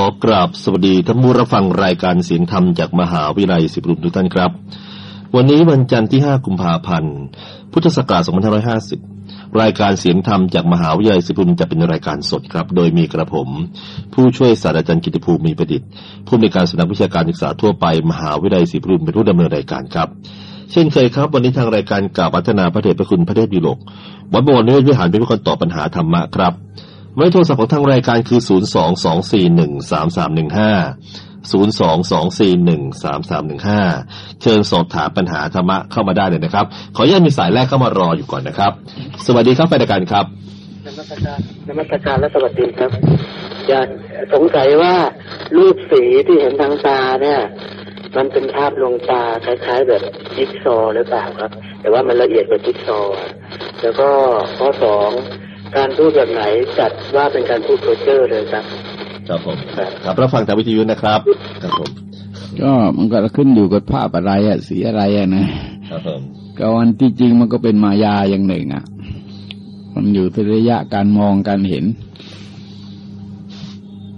ขอกราบสวัสดีท่านผู้รับฟังรายการเสียงธรรมจากมหาวิทยาลัยศิริรุมทุกท่านครับ วันนี้วันจันทร์ที่ 5 กุมภาพันธ์ พุทธศักราช 2550 รายการเสียงธรรมจากมหาวิทยาลัยศิริรุมจะเป็นรายการสดครับ โดยมีกระผม ผู้ช่วยศาสตราจารย์กิติภูมิมีประดิษฐ์ ผู้อำนการสำนักวิชาการศึกษาทั่วไปมหาวิทยาลัยศิริรุมเป็นผู้ดำเนินรายการครับเช่นเคยครับ วันนี้ทางรายการกล่าวพัฒนาพระเดชพระคุณพระเทพยุโรกวัดบวรนิเวศวิหารเป็นผู้คนตอบปัญหาธรรมะครับ หมายโทรศัพท์ของทางรายการคือ 0 2 2 4 1 3 3 1 5 0 2 2 4 1 3 3 1 5 เชิญสอบถามปัญหาธรรมะเข้ามาได้เลยนะครับ ขออนุญาตมีสายแรกเข้ามารออยู่ก่อนนะครับ สวัสดีครับแฟนรายการครับนมัสการนมัสการและสวัสดีครับ อยากสงสัยว่ารูปสีที่เห็นทางตาเนี่ย มันเป็นภาพลวงตาคล้ายๆแบบจิ๊กซอหรือเปล่าครับ แต่ว่ามันละเอียดกว่าจิ๊กซอแล้วก็ข้อสอง การพูดแบบไหนจัดว่าเป็นการพูดเพอร์เจอร์เลยครับ ครับผมครับรับฟังทางวิทยุนะครับ ครับผม ก็มันก็ขึ้นอยู่กับภาพอะไรอะสีอะไรอะนะครับผมก็วันที่จริงมันก็เป็นมายาอย่างหนึ่งอะมันอยู่ที่ระยะการมองการเห็น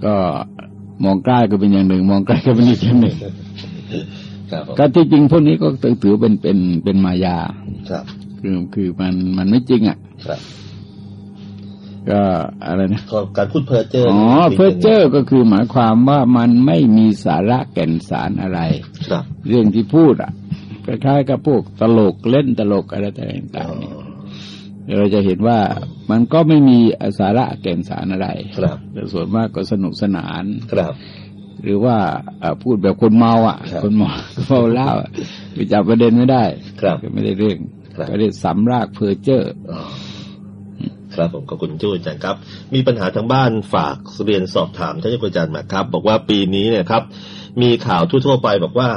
ก็มองใกล้ก็เป็นอย่างหนึ่ง มองไกลก็เป็นอีกอย่างหนึ่งครับผมก็ที่จริงพวกนี้ก็ถือเป็นเป็นเป็นมายา ครับ คือคือมันมันไม่จริงอะครับ ก็อะไรนะก็การพูดเพอเจอร์อ๋อเพอเจอร์ก็คือหมายความว่ามันไม่มีสาระแก่นสารอะไรครับเรื่องที่พูดอะคล้ายๆกับพวกตลกเล่นตลกอะไรต่างๆเนี่ยเราจะเห็นว่ามันก็ไม่มีสาระแก่นสารอะไรครับแต่ส่วนมากก็สนุกสนานครับ หรือว่าเอ่อพูดแบบคนเมาอะครับคนเมาเมาเหล้าอะไปจับประเด็นไม่ได้ ครับก็ไม่ได้เรื่องครับก็เรียกสำรากเพอเจอร์อ๋อ ครับผมขอบคุณจุ้ยอาจารย์ครับ มีปัญหาทางบ้านฝากเรียนสอบถามท่านอาจารย์มาครับ บอกว่าปีนี้เนี่ยครับ มีข่าวทั่วๆไปบอกว่า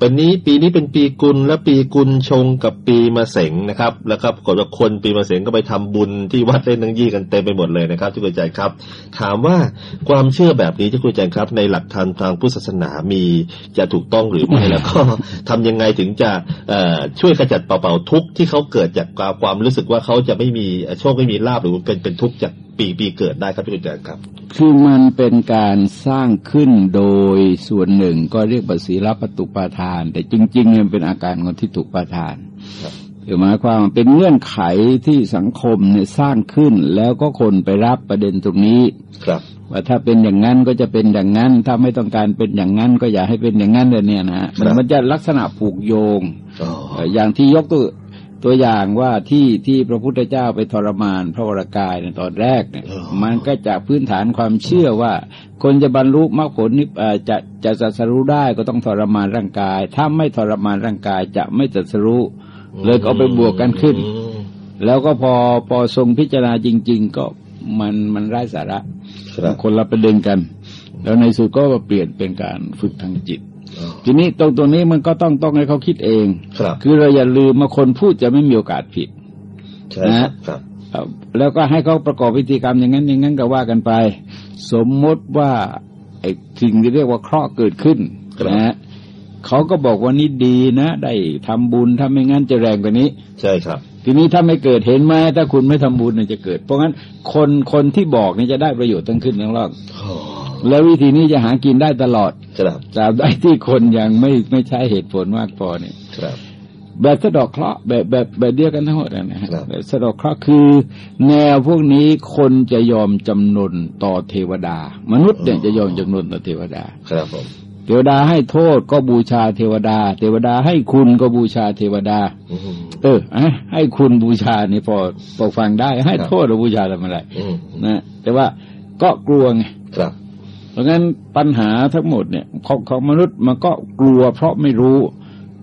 เป็นนี้ปีนี้เป็นปีกุลและปีกุลชงกับปีมะเสงนะครับ แล้วก็ปรากฏว่าคนปีมะเสงก็ไปทำบุญที่วัดเล่นนังยี่กันเต็มไปหมดเลยนะครับที่คุณอาจารย์ครับ ถามว่าความเชื่อแบบนี้ที่คุณอาจารย์ครับ ในหลักธรรมทางพุทธศาสนามีจะถูกต้องหรือไม่แล้วก็ทำยังไงถึงจะเอ่อช่วยขจัดเป่าๆทุกข์ที่เขาเกิดจากความรู้สึกว่าเขาจะไม่มีโชคไม่มีลาบหรือเป็นเป็นทุกข์จาก ปีปีเกิดได้ครับที่คุณอาจารย์ครับ คือมันเป็นการสร้างขึ้นโดยส่วนหนึ่งก็เรียกว่าศีลปตุปาทาน แต่จริงๆเนี่ยมันเป็นอาการของที่ถูกปาทานครับคือหมายความว่าเป็นเงื่อนไขที่สังคมเนี่ยสร้างขึ้น แล้วก็คนไปรับประเด็นตรงนี้ครับว่าถ้าเป็นอย่างนั้นก็จะเป็นอย่างนั้น ถ้าไม่ต้องการเป็นอย่างนั้นก็อย่าให้เป็นอย่างนั้นเลยเนี่ยนะฮะครับมันจะลักษณะผูกโยงอ๋อเอ่ออย่างที่ยกตัว ตัวอย่างว่าที่ที่พระพุทธเจ้าไปทรมานพระวรากายในตอนแรกเนี่ยอ๋อมันก็จากพื้นฐานความเชื่อว่า คนจะบรรลุมรรคผลนิพเอ่อจะจะตรัสรู้ได้ก็ต้องทรมานร่างกาย ถ้าไม่ทรมานร่างกายจะไม่ตรัสรู้เลยก็เอาไปบวกกันขึ้นอืมแล้วก็พอพอทรงพิจารณาจริง ๆ ก็มันมันไร้สาระครับคนละประเด็นกัน แล้วในสุดก็มาเปลี่ยนเป็นการฝึกทางจิตอ๋อ ทีนี้ตรงตัวนี้มันก็ต้องต้องให้เขาคิดเองครับ คือเราอย่าลืมมาคนพูดจะไม่มีโอกาสผิดใช่ครับครับเอ่อแล้วก็ให้เขาประกอบพิธีกรรมอย่างนั้นอย่างนั้นก็ว่ากันไป สมมติว่าไอ้สิ่งที่เรียกว่าเคราะห์เกิดขึ้นครับนะฮะเขาก็บอกว่านี่ดีนะ ได้ทำบุญถ้าไม่งั้นจะแรงกว่านี้ ใช่ครับ ทีนี้ถ้าไม่เกิดเห็นไหมถ้าคุณไม่ทำบุญเนี่ยจะเกิด เพราะงั้นคนคนที่บอกเนี่ยจะได้ประโยชน์ทั้งขึ้นทั้งล่างอ๋อ แล้ววิธีนี้จะหากินได้ตลอดครับตราบใดที่คนยังไม่ไม่ใช้เหตุผลมากพอเนี่ยครับ แบบสะเดอกเคราะห์แบบแบบแบบเดียวกันทั้งหมดนะฮะครับแบบสะเดอกเคราะห์คือ แนวพวกนี้คนจะยอมจำนนต่อเทวดา มนุษย์เนี่ยจะยอมจำนนต่อเทวดา ครับผมเทวดาให้โทษก็บูชาเทวดา เทวดาให้คุณก็บูชาเทวดาอืมเอออะให้คุณบูชานี่พอพอฟังได้ ให้ครับโทษเราบูชาทำอะไรอืมนะแต่ว่าก็กลัวไงครับเพ ราะงั้นปัญหาทั้งหมดเนี่ยของของมนุษย์มันก็กลัว เพราะไม่รู้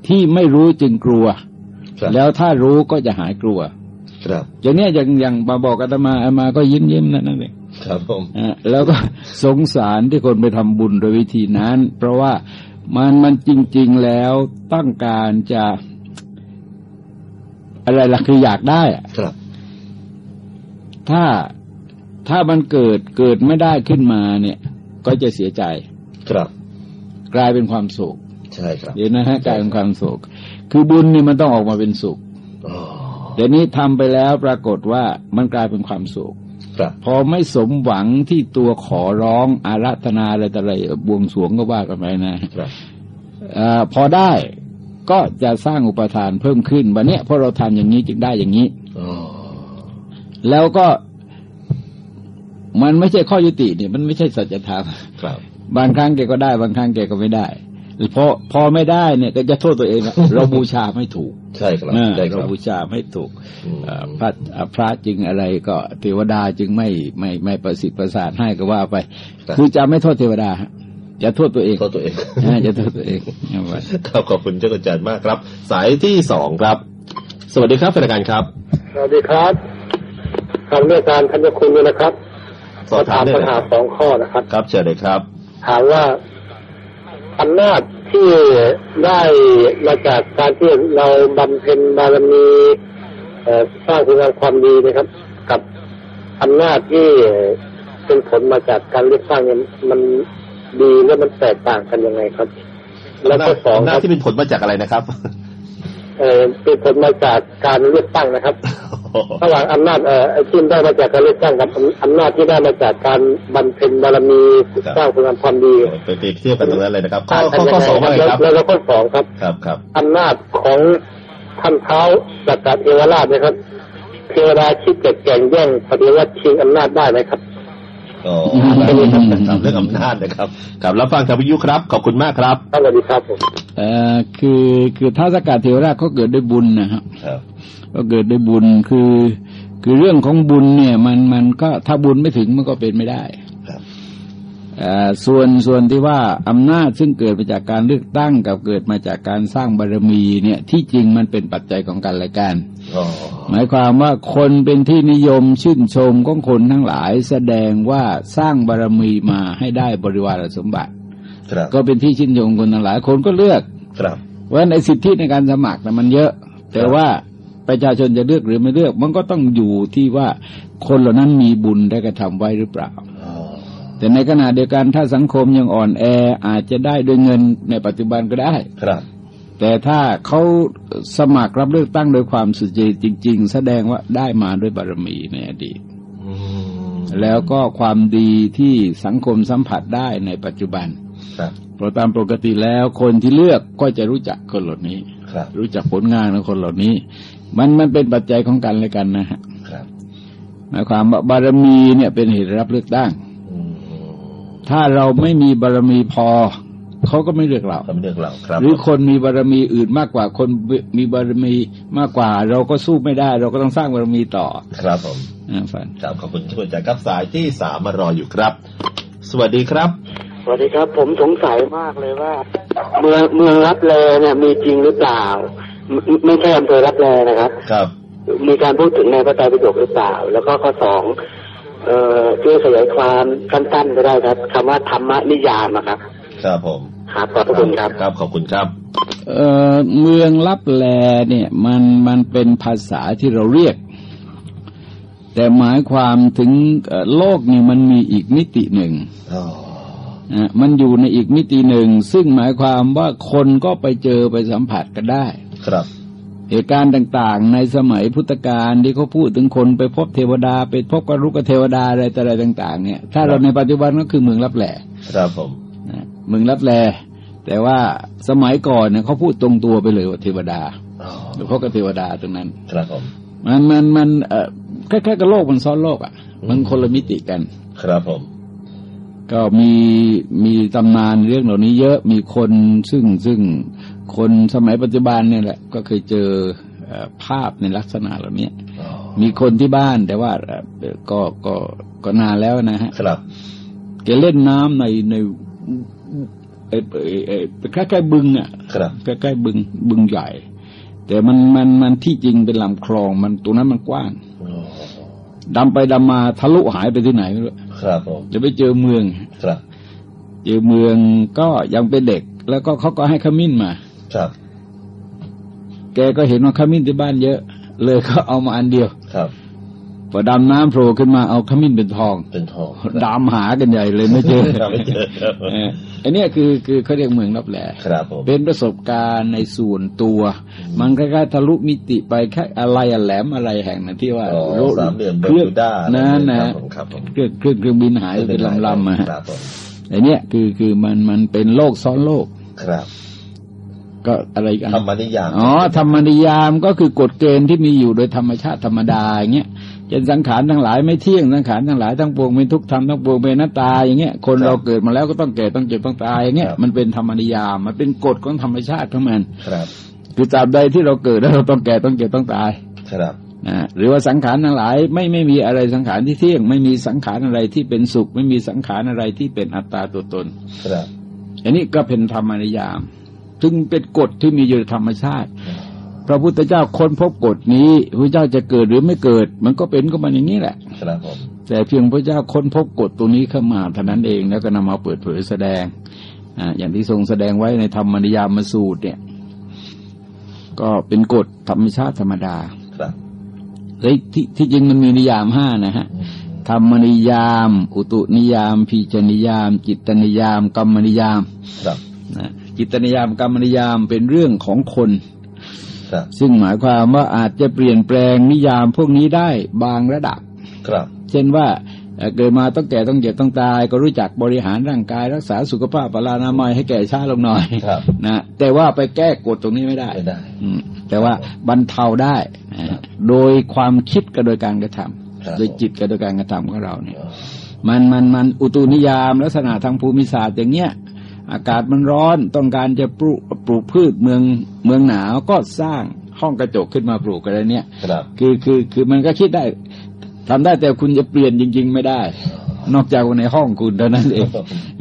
ที่ไม่รู้จึงกลัวครับแล้วถ้ารู้ก็จะหายกลัว ครับอย่างเนี้ยอย่างอย่างมาบอกอาตมาอาตมาก็ยิ้มยิ้มๆนั่นนั่นเองครับผมอะแล้วก็สงสารที่คนไปทำบุญโดยวิธีนั้น เพราะว่ามันมันจริง ๆแล้วต้องการจะ อะไรล่ะคืออยากได้อะครับ ถ้าถ้ามันเกิดเกิดไม่ได้ขึ้นมาเนี่ย ก็จะเสียใจ ครับ กลายเป็นความโศกใช่ครับเดี๋ยวนะฮะกลายเป็นความโศก คือบุญนี่มันต้องออกมาเป็นสุขอ๋อเดี๋ยวนี้ทำไปแล้วปรากฏว่ามันกลายเป็นความโศกครับพอไม่สมหวังที่ตัวขอร้องอาราธนาอะไรต่ออะไรบวงสรวงก็ว่ากันไปนะครับเออพอได้ก็จะสร้างอุปทานเพิ่มขึ้นวันเนี้ยเพราะเราทำอย่างนี้จึงได้อย่างนี้อ๋อแล้วก็ มันไม่ใช่ข้อยุติเนี่ยมันไม่ใช่สัจธรรมครับบางครั้งแกก็ได้ บางครั้งแกก็ไม่ได้พอพอไม่ได้เนี่ยก็จะโทษตัวเองนะเราบูชาไม่ถูก ใช่ครับเออใช่คเรารับบูชาไม่ถูกอืมเอ่อพระเอ่อพระจึงอะไรก็เทวดาจึงไม่ไม่ไม่ประสิทธิ์ประสาทให้ก็ว่าไป คือจะไม่โทษเทวดาฮะจะโทษตัวเองโทษตัวเองอ่าจะโทษตัวเองเอาไว้ครับขอบคุณเจ้าอาจารย์มากครับ สายที่สองครับ สวัสดีครับเป็นรายการครับ สวัสดีครับทางเรื่องการทันยคุณด้วยนะครับ สอบถามได้ปัญเลยหาครับสองข้อนะครับ ครับเชิญเลยครับ ถามว่าอำนาจที่ได้มาจากการที่เราบำเพ็ญบารมีเอ่อสร้างคุณงามความดีนะครับ กับอำนาจที่เป็นผลมาจากการเลือกตั้งเนี่ยมันดีและมันแตกต่างกันยังไงครับ แล้วก็สองหคน้ารับที่เป็นผลมาจากอะไรนะครับ เอ่อเป็นผลมาจากการเลือกตั้งนะครับระหว่างอำนาจเอ่อที่ได้มาจากการเลือกตั้งกับอำนาจที่ได้มาจากการบำเพ็ญบารมีครับสร้างคุณงามความดีไปเปรียบเทียบกันตรงนั้นเลยนะครับ ข้อต่างข้กัอนข้อยังไงสองว่าไงแล้วครับแล้วแล้วข้อสองครับ ครับครับอำนาจของท่านเท้าสักกะเทวราชนะครับ เทวดาคิดจะแก่งแย่งปฏิวัติชิงอำนาจได้ไหมครับ อ๋อครับเรื่องอำนาจนะครับครับแล้วฟังทางวิทยุครับ ขอบคุณมากครับสวัสดีครับผมเอ่อคือคือท้าวสกกัดเทวราชเขาเกิดด้วยบุญนะครับครับก็เกิดด้วยบุญคือ คือเรื่องของบุญเนี่ย มันมันก็ถ้าบุญไม่ถึงมันก็เป็นไม่ได้ครับเอ่อ ส่วนส่วนที่ว่าอำนาจซึ่งเกิดมาจากการเลือกตั้งกับเกิดมาจากการสร้างบารมีเนี่ยที่จริงมันเป็นปัจจัยของกันและกันอ๋อหมายความว่าคนเป็นที่นิยมชื่นชมของคนทั้งหลายแสดงว่าสร้างบารมีมาให้ได้บริวารสมบัติครับก็เป็นที่ชื่นชมคนทั้งหลายคนก็เลือกครับเพราะฉะนั้นในสิทธิในการสมัครนะมันเยอะ แต่ว่าประชาชนจะเลือกหรือไม่เลือก มันก็ต้องอยู่ที่ว่าคนเหล่านั้นมีบุญได้กระทำไว้หรือเปล่าอ๋อ แต่ในขณะเดียวกันถ้าสังคมยังอ่อนแออาจจะได้ด้วยเงินในปัจจุบันก็ได้ครับ แต่ถ้าเขาสมัครรับเลือกตั้งโดยความสุจริตจริง ๆ แสดงว่าได้มาด้วยบารมีในอดีตอืมแล้วก็ความดีที่สังคมสัมผัสได้ในปัจจุบันครับเพราะตามปกติแล้วคนที่เลือกก็จะรู้จักคนเหล่านี้ครับรู้จักผลงานของคนเหล่านี้ มันมันเป็นปัจจัยของกันและกันนะฮะครับหมายความว่าบารมีเนี่ยเป็นเหตุรับเลือกตั้งอืม ถ้าเราไม่มีบารมีพอเขาก็ไม่เลือกเราคำเรื่องเราครับ หรือคนมีบารมีอื่นมากกว่า คนมีบารมีมากกว่า เราก็สู้ไม่ได้ เราก็ต้องสร้างบารมีต่อ ครับผมนะฟันครับขอบคุณทุกคนจากครับสายที่สามมารออยู่ครับ สวัสดีครับ สวัสดีครับ ผมสงสัยมากเลยว่า เมืองเมืองรับแลเนี่ยมีจริงหรือเปล่า ไม่ไม่ใช่อำเภอรับแลนะครับ ครับ มีการพูดถึงในพระไตรปิฎกหรือเปล่า แล้วก็ข้อสอง เอ่อช่วยขยายความสั้นๆก็ได้ครับคำว่าธรรมนิยามอะครับ ครับผม ครับขอบพระคุณครับครับขอบคุณครับ เอ่อเมืองลับแลเนี่ยมันมันเป็นภาษาที่เราเรียก แต่หมายความถึงเอ่อโลกนี่มันมีอีกมิติหนึ่งอ๋อนะมันอยู่ในอีกมิติหนึ่ง ซึ่งหมายความว่าคนก็ไปเจอไปสัมผัสกันได้ ครับ เหตุการณ์ต่างๆ ในสมัยพุทธกาลที่เขาพูดถึงคนไปพบเทวดา ไปพบกรุกเทวดาอะไรต่ออะไรต่าง ๆ เนี่ย ถ้าเราในปัจจุบันก็คือเมืองรับแลครับผมนะเมืองรับแลแต่ว่าสมัยก่อนเนี่ยเขาพูดตรงตัวไปเลยว่าเทวดาอ๋อหรือพบกับเทวดาตรงนั้น ครับผมมันมันมันเอ่อคล้ายๆกับโลกมันซ้อนโลกอะ มันคนละมิติกัน ครับผม ก็มีมีตำนานเรื่องเหล่านี้เยอะมีคนซึ่งซึ่งคนสมัยปัจจุบันเนี่ยแหละ ก็เคยเจอเอ่อภาพในลักษณะเหล่านี้อ๋อมีคนที่บ้านแต่ว่าเอ่อก็ก็ก็นานแล้วนะฮะครับแกเล่นน้ำในในไอ้ไอ้ไอ้ไอ้คล้ายๆบึงอะครับใกล้ๆบึงบึงใหญ่ แต่มันมันมันที่จริงเป็นลำคลองมันตรงนั้นมันกว้างอ๋อดำไปดำมาทะลุหายไปที่ไหนไม่รู้ ครับผมจะไปเจอเมืองครับ เจอเมืองก็ยังเป็นเด็ก แล้วก็เขาก็ให้ขมิ้นมา ครับ แกก็เห็นว่าขมิ้นที่บ้านเยอะ เลยก็เอามาอันเดียวครับพอดำน้ำโผล่ขึ้นมาเอาขมิ้นเป็นทอง เป็นทองดำหากันใหญ่เลยไม่เจอครับไม่เจอครับเอออันเนี้ยคือคือเขาเรียกเมืองรับแลครับผมเป็นประสบการณ์ในส่วนตัว มันคล้ายๆทะลุมิติไปแค่อะไรอะแหลมอะไรแห่งนั้นที่ว่าอ๋อโลกสามเหลี่ยมเบอเคร์รื่องมิวด้านั่นคนะรับผมครับผมเครื่องเครื่องเครื่องบินหายไปเป็นลำๆอะฮะครับผมไอันเนี้ยคือคือมันมันเป็นโลกซ้อนโลกครับ ก็อะไรกันธรรมนิยามอ๋อธรรมนิยามก็คือกฎเกณฑ์ที่มีอยู่โดยธรรมชาติธรรมดาอย่างเงี้ย เช่นสังขารทั้งหลายไม่เที่ยงสังขารทั้งหลายทั้งปวงเป็นทุกข์ธรรมทั้งปวงเป็นอนัตตาอย่างเงี้ยคนเราเกิดมาแล้วก็ต้องแก่ต้องเจ็บต้องตายอย่างเงี้ยมันเป็นธรรมนิยามมันเป็นกฎของธรรมชาติของมันครับคือตราบใดที่เราเกิดแล้วเราต้องแก่ต้องเจ็บต้องตายครับนะหรือว่าสังขารทั้งหลายไม่ไม่มีอะไรสังขารที่เที่ยง ไม่มีสังขารอะไรที่เป็นสุข ไม่มีสังขารอะไรที่เป็นอัตตาตัวตน ครับ อันนี้ก็เป็นธรรมนิยาม ซึ่งเป็นกฎที่มีอยู่ในธรรมชาติ พระพุทธเจ้าค้นพบกฎนี้พระเจ้าจะเกิดหรือไม่เกิด มันก็เป็นก็มันอย่างนี้แหละครับผมแต่เพียงพระเจ้าค้นพบกฎตรงนี้เข้ามาเท่านั้นเองแล้วก็นำมาเปิดเผยแสดงอ่าอย่างที่ทรงแสดงไว้ในธรรมนิยามมาสูตรเนี่ย ก็เป็นกฎธรรมชาติธรรมดาครับเฮ้ยที่ที่จริงมันมีนิยามห้านะฮะธรรมนิยาม อุตุนิยามพีจนิยาม จิตนิยาม กรรมนิยามครับนะจิตนิยามกรรมนิยามเป็นเรื่องของคน ครับ ซึ่งหมายความว่าอาจจะเปลี่ยนแปลงนิยามพวกนี้ได้บางระดับ ครับ เช่นว่าเอ่อเกิดมาต้องแก่ต้องเจ็บต้องตาย ก็รู้จักบริหารร่างกาย รักษาสุขภาพปรานามัยให้แก่ช้าลงหน่อยครับนะแต่ว่าไปแก้กฎตรงนี้ไม่ได้ไม่ได้อืมแต่ว่าบรรเทาได้นะโดยความคิดกับโดยการกระทำครับโดยจิตกับโดยการกระทำของเราเนี่ยมันมันมันอุตุนิยามลักษณะทางภูมิศาสตร์อย่างเงี้ย อากาศมันร้อนต้องการจะปลูกปลูกพืชเมืองเมืองหนาวก็สร้างห้องกระจกขึ้นมาปลูกอะไรเนี่ยครับคือคือคือมันก็คิดได้ทำได้แต่คุณจะเปลี่ยนจริง ๆ ไม่ได้ นอกจากว่าในห้องคุณเท่านั้นเอง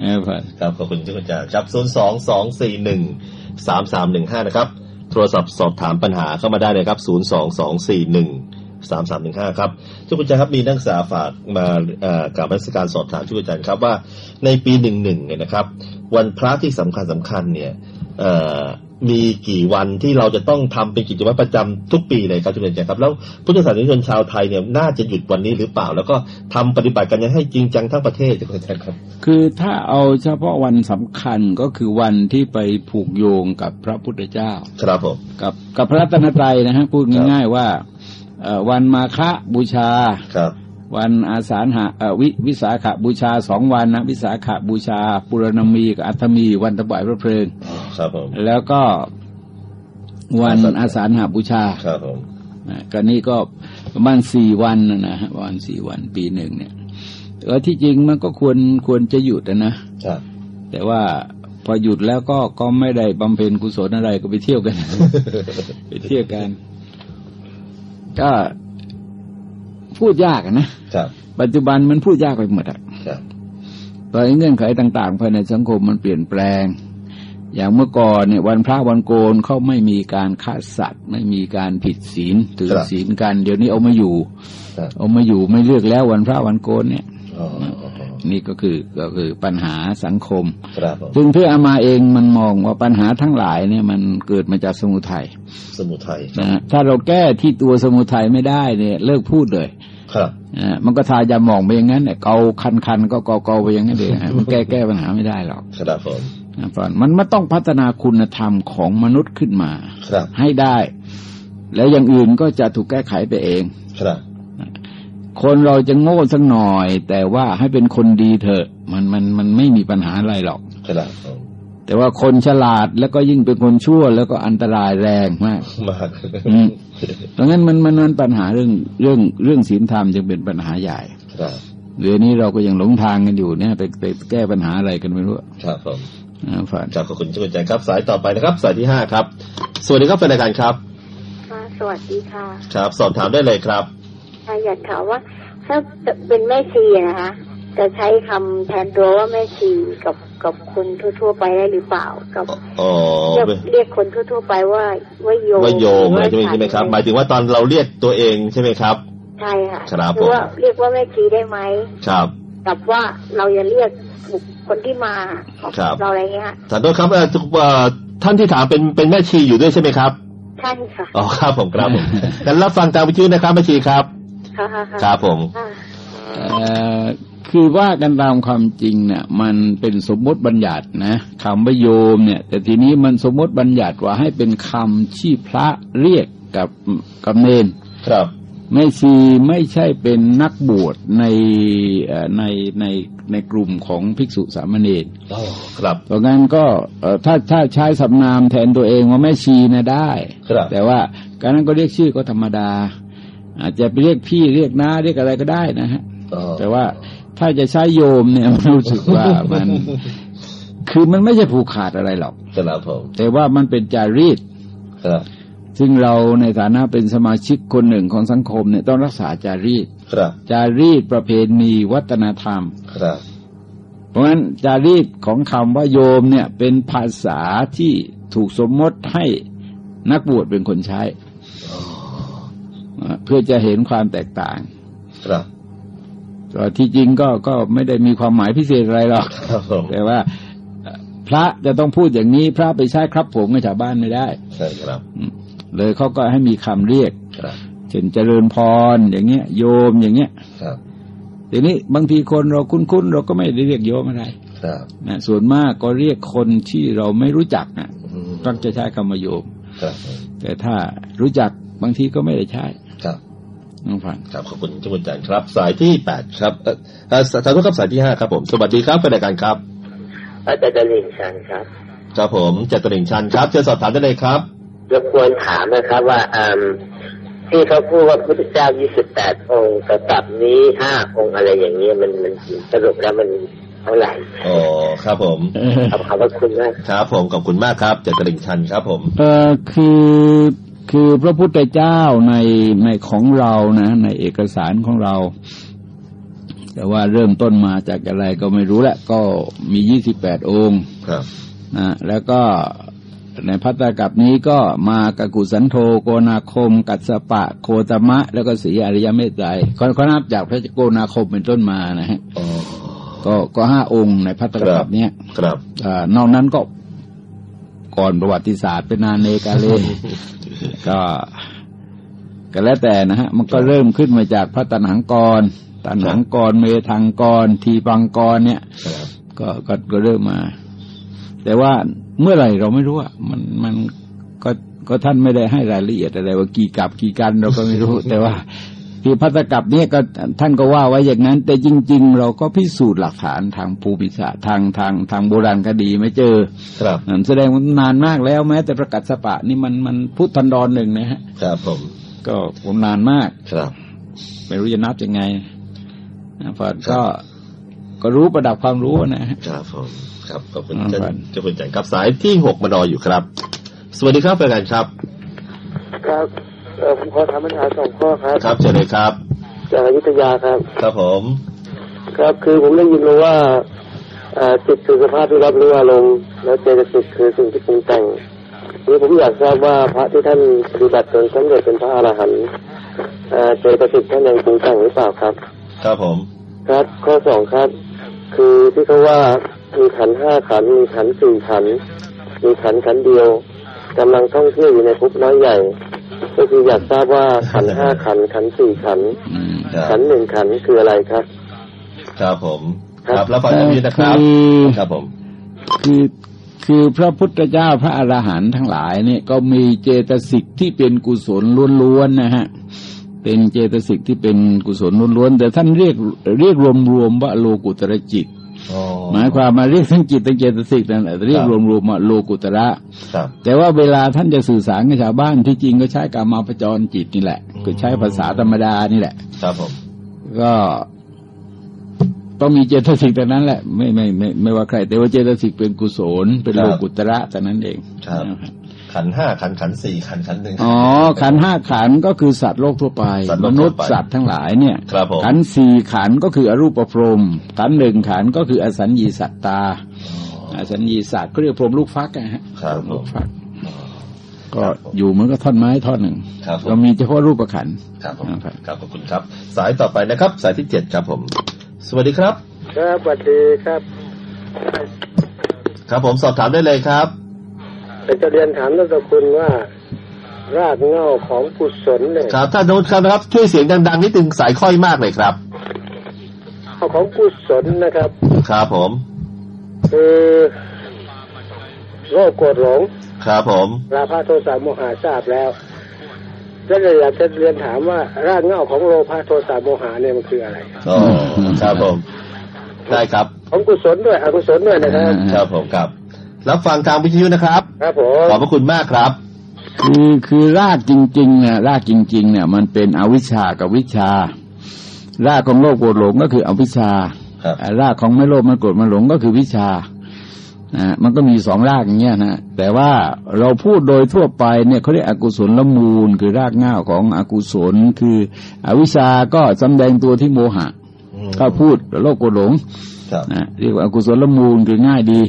เออครับครับขอบคุณที่คุณอาจารย์ครับศูนย์สองสองสี่หนึ่งสามสามหนึ่งห้านะครับ โทรศัพท์สอบถามปัญหาเข้ามาได้เลยครับศูนย์สองสองสี่หนึ่งสามสามหนึ่งห้าครับทุกคุณอาจารย์ครับมีนักศึกษาฝากมาเอ่อกล่าวรัชการสอบถามทุกอาจารย์ครับว่าในปีหนึ่งหนึ่งเนี่ยนะครับ วันพระที่สำคัญสำคัญเนี่ยเอ่อมีกี่วันที่เราจะต้องทำเป็นกิจวัตรประจำทุกปีเลยครับทุกอาจารย์ครับ แล้วพุทธศาสนิกชนชาวไทยเนี่ยน่าจะหยุดวันนี้หรือเปล่า แล้วก็ทำปฏิบัติกันยังให้จริงจังทั้งประเทศทุกอาจารย์ครับ คือถ้าเอาเฉพาะวันสำคัญก็คือวันที่ไปผูกโยงกับพระพุทธเจ้า ครับผมกับกับพระรัตนตรัยนะฮะพูดง่ายๆว่าเอ่อวันมาฆบูชาครับ วันอาสาฬหะเอ่อวิวิสาขบูชาสองวันนะ วิสาขบูชา ปุรณมีกับอัฐมีวันถวายพระเพลิงครับผมแล้วก็วันอาสาฬหบูชาครับผมนะก็นี่ก็ประมาณสี่วันนะนะฮะวันสี่วันปีหนึ่งเนี่ยเออที่จริงมันก็ควรควรจะหยุดนะนะครับแต่ว่าพอหยุดแล้วก็ก็ไม่ได้บำเพ็ญกุศลอะไรก็ไปเที่ยวกัน ไปเที่ยวกัน ก็ พูดยากอะนะครับปัจจุบันมันพูดยากไปหมดอะครับตอนนี้เงื่อนไขต่าง ๆ ภายในสังคมมันเปลี่ยนแปลง อย่างเมื่อก่อนเนี่ยวันพระวันโกนเขาไม่มีการฆ่าสัตว์ ไม่มีการผิดศีลถือศีลกัน เดี๋ยวนี้เอามาอยู่ครับเอามาอยู่ไม่เลือกแล้ววันพระวันโกนเนี่ยอ๋อ นี่ก็คือก็คือปัญหาสังคมครับผมซึ่งที่อามาเองมันมองว่าปัญหาทั้งหลายเนี่ยมันเกิดมาจากสมุทัยสมุทัยนะฮะถ้าเราแก้ที่ตัวสมุทัยไม่ได้เนี่ยเลิกพูดเลยครับอ่ามันก็ทายาหมองไปอย่างนั้นเนี่ยเกาคันคันๆก็เกาเกาๆไปอย่างนั้นเองฮะมันแก้แก้ปัญหาไม่ได้หรอกครับผมนะเพราะมันมันต้องพัฒนาคุณธรรมของมนุษย์ขึ้นมา ครับ ให้ได้ แล้วอย่างอื่นก็จะถูกแก้ไขไปเอง ครับ คนเราจะโง่สักหน่อย แต่ว่าให้เป็นคนดีเถอะ มันมันมันไม่มีปัญหาอะไรหรอกครับผมแต่ว่าคนฉลาดแล้วก็ยิ่งเป็นคนชั่ว แล้วก็อันตรายแรงมากมากอืมดังนั้นมันมันมันปัญหาเรื่องเรื่องเรื่องศีลธรรมจึงเป็นปัญหาใหญ่ครับเดี๋ยวนี้เราก็ยังหลงทางกันอยู่เนี่ยไปไปแก้ปัญหาอะไรกันไม่รู้ครับผมอ่าฝันครับขอบคุณทุกใจครับ สายต่อไปนะครับ สายที่ห้าครับ สวัสดีครับเป็นรายการครับค่ะสวัสดีค่ะ ครับ สอบถามได้เลยครับค่ะ อยากถามว่า ถ้าเป็นแม่ชีนะคะ จะใช้คำแทนตัวว่าแม่ชีกับกับคนทั่ว ๆ ไปได้หรือเปล่า กับอ๋อเรียกเรียกคนทั่ว ๆ ไปว่าว่าโยมว่าโยมอะไรหใช่ไหมครับ หมายถึงว่าตอนเราเรียกตัวเองใช่ไหมครับ ใช่ค่ะครับหรือว่าผมเรียกว่าแม่ชีได้ไหมครับกับว่าเราจะเรียกบุคคนที่มาของครับเราอะไรเงี้ยค่ะขอโทษครับเอ่อทุกเอ่อท่านที่ถามเป็นเป็นแม่ชีอยู่ด้วยใช่ไหมครับใช่ค่ะอ๋อครับผมครับผมกันรับฟังตามวิทยุนะครับแม่ชีครับ ค่ะค่ะค่ะครับผมค่ะเอ่อคือว่ากันตามความจริงเนี่ยมันเป็นสมมติบัญญัตินะคำว่าโยมเนี่ย แต่ทีนี้มันสมมติบัญญัติว่าให้เป็นคำที่พระเรียกกับกับเนนครับแม่ชีไม่ใช่เป็นนักบวชในเอ่อในในในกลุ่มของภิกษุสามเณรอ๋อครับเพราะงั้นก็เอ่อถ้าถ้าใช้สำนามแทนตัวเองว่าแม่ชีนะได้ครับแต่ว่าการนั้นก็เรียกชื่อก็ธรรมดา อาจจะไปเรียกพี่เรียกน้าเรียกอะไรก็ได้นะฮะอ๋อแต่ว่าถ้าจะใช้โยมเนี่ยมันรู้สึกว่ามัน คือมันไม่ใช่ผูกขาดอะไรหรอกครับผมแต่ว่ามันเป็นจารีตครับซึ่งเราในฐานะเป็นสมาชิกคนหนึ่งของสังคมเนี่ยต้องรักษาจารีตครับ จารีตประเพณีวัฒนธรรมครับ เพราะฉะนั้นจารีตของคำว่าโยมเนี่ยเป็นภาษาที่ถูกสมมติให้นักบวชเป็นคนใช้อ่า เพื่อจะเห็นความแตกต่าง ครับก็ที่จริงก็ก็ไม่ได้มีความหมายพิเศษอะไรหรอกครับผมแต่ว่าเอ่อพระจะต้องพูดอย่างนี้ พระไปใช้ครับผมกับชาวบ้านไม่ได้ใช่ครับอืมเลยเขาก็ให้มีคำเรียกครับเช่นเจริญพรอย่างเงี้ย โยมอย่างเงี้ยครับทีนี้บางทีคนเราคุ้นๆเราก็ไม่ได้เรียกโยมอะไรครับนะส่วนมากก็เรียกคนที่เราไม่รู้จักนะอืมต้องจะใช้คำว่าโยมครับแต่ถ้ารู้จักบางทีก็ไม่ได้ใช้ครับ น้องฟังครับขอบคุณเจ้าคุณจันทร์ครับ สายที่แปดครับเอ่อเอ่อสายทุกครับสายที่ห้าครับผม สวัสดีครับเป็นรายการครับอาจารย์ดลินชันครับครับผมจากตลิ่งชันครับเชิญสอบถามได้เลยครับรบกวนถามนะครับว่าอืมที่เขาพูดว่าพระพุทธเจ้า 28 องค์กับตับนี้ห้าองค์อะไรอย่างเงี้ยมันมันสรุปแล้วมันเท่าไหร่อ๋อครับผมครับขอบพระคุณมากครับผมขอบคุณมากครับจากตลิ่งชันครับผม เออคือ คือพระพุทธเจ้าในในของเรานะ ในเอกสารของเรา แต่ว่าเริ่มต้นมาจากอะไรก็ไม่รู้แหละก็มียี่สิบแปดองค์ครับนะแล้วก็ในพัตตกับนี้ก็มากกุสันโธโกนาคม กัสสปะ โคตมะ แล้วก็สีอริยเมตไตรเขาเขานับจากพระโกนาคมเป็นต้นมานะฮะอ๋อก็ก็ห้าองค์ในพัตตครักับบเนี้ยครับอ่านอกนั้นก็ก่อนประวัติศาสตร์เป็นนานเนกาเล ก็ก็แล้วแต่นะฮะ มันก็เริ่มขึ้นมาจากพระตันหังกร ตันหังกร เมทังกร ทีปังกรเนี่ยครับก็ก็ก็เริ่มมา แต่ว่าเมื่อไหร่เราไม่รู้อะมันมันก็ก็ท่านไม่ได้ให้รายละเอียดอะไรว่ากี่กับกี่กันเราก็ไม่รู้ แต่ว่า ที่พัตตกับเนี่ยก็ท่านก็ว่าไว้อย่างนั้น แต่จริง ๆ เราก็พิสูจน์หลักฐานทางภูมิศาสตร์ทางทางทางโบราณคดีไม่เจอ ครับนั่นแสดงว่านานมากแล้วแม้แต่ประกาศสปะนี่มันมันพุทธันดรหนึ่งนะฮะครับผม ก็ผมนานมากครับ ไม่รู้จะนับยังไงนะพอก็ก็รู้ประดับความรู้นะฮะครับผมครับขอบคุณอ่าท่านครับเจ้าคุณจันทร์ครับสายที่หกมารออยู่ครับ สวัสดีครับเป็นรายการครับ ครับ เออผมขอถามปัญหาสองข้อครับ ครับเชิญเลยครับ จากอยุธยาครับ ครับผม ครับคือผมได้ยินมาว่าอ่าจิตคือสภาพที่รับรู้อารมณ์แล้วเจตสิกคือสิ่งที่ปรุงแต่งนี่ผมอยากทราบว่าพระที่ท่านปฏิบัติจนสำเร็จเป็นพระอรหันต์อ่าเจตสิกท่านยังปรุงแต่งหรือเปล่าครับ ครับผม ครับข้อสองครับ คือที่เขาว่ามีขันธ์ห้าขันธ์มีขันธ์สี่ขันธ์มีขันธ์ขันธ์เดียวกำลังท่องเที่ยวอยู่ในภพน้อยใหญ่ ก็คืออยากทราบว่าขันธ์ห้าขันธ์ขันธ์สี่ขันธ์อืมครับขันธ์หนึ่งขันธ์คืออะไรครับ ครับผม ครับครับแล้วฟังท่านนี้นะครับคือครับผม คือคือพระพุทธเจ้าพระอรหันต์ทั้งหลายเนี่ยก็มีเจตสิกที่เป็นกุศลล้วนๆนะฮะเป็นเจตสิกที่เป็นกุศลล้วนๆแต่ท่านเรียกเรียกรวมๆว่าโลกุตระจิตอ๋อ หมายความมาเรียกทั้งจิตทั้งเจตสิกนั่นแหละเรียกครับรวมๆว่าโลกุตระครับแต่ว่าเวลาท่านจะสื่อสารกับชาวบ้านที่จริงก็ใช้กามาประจรจิตนี่แหละอืมก็ใช้ภาษาธรรมดานี่แหละ ครับผมก็ต้องมีเจตสิกแต่นั้นแหละ ไม่ไม่ไม่ไม่ว่าใคร แต่ว่าเจตสิกเป็นกุศลเป็นโลกุตระแต่นั้นเองครับนะครับ ขันธ์ห้าขันธ์ขันธ์สี่ขันธ์ขันธ์หนึ่งอ๋อขันธ์ห้าขันธ์ก็คือสัตว์โลกทั่วไปสัตว์โลมกทั่วไปนุษย์สัตว์ทั้งหลายเนี่ยครับผมขันธ์สี่ขันธ์ก็คืออรูปพรหมขันธ์หนึ่งขันธ์ก็คืออสัญญีสัตตาอสัญญีสัตว์เขาเรียกพรหมลูกฟักนะฮะครับพมลูกฟักอ๋อก็อยู่เหมือนกับท่อนไม้ท่อนหนึ่งครับผมเรามีเฉพาะรูปขันธ์ครับผมครับครับขอบคุณครับ สายต่อไปนะครับ สายที่เจ็ดครับผม สวัสดีครับ ครับสวัสดีครับ ครับผมสอบถามได้เลยครับ เป็นจะเรียนถามนักคุณว่ารากเหง้าของกุศลเนี่ยครับท่านโน้ตครับนะครับช่วยเสียงดังๆนิดนึงสายค่อยมากเลยครับเอาของกุศลนะครับครับผม คือโรคโกรธหลงครับผมราภะโทสะโมหะทราบแล้วก็เลยอยากจะเรียนถามว่ารากเหง้าของโลภะโทสะโมหะเนี่ยมันคืออะไรอ๋อครับผม ได้ครับ ของกุศลด้วยอกุศลด้วยนะครับ ครับผมครับ รับฟังทางวิทยุนะครับ ครับผมขอบพระคุณมากครับ คือคือรากจริงๆเนี่ยรากจริง ๆ เนี่ย มันเป็นอวิชชากับวิชา รากของโลภโกรธหลงก็คืออวิชชาครับรากของไม่โลภไม่โกรธไม่หลงก็คือวิชานะมันก็มีสองรากอย่างเงี้ยนะแต่ว่าเราพูดโดยทั่วไปเนี่ยเขาเรียกอกุศลละมูล คือรากเหง้าของอกุศล คืออวิชชาก็สำแดงตัวที่โมหะ ก็พูดโลภโกรธหลงครับนะเรียกว่าอกุศลละมูลคือง่ายดี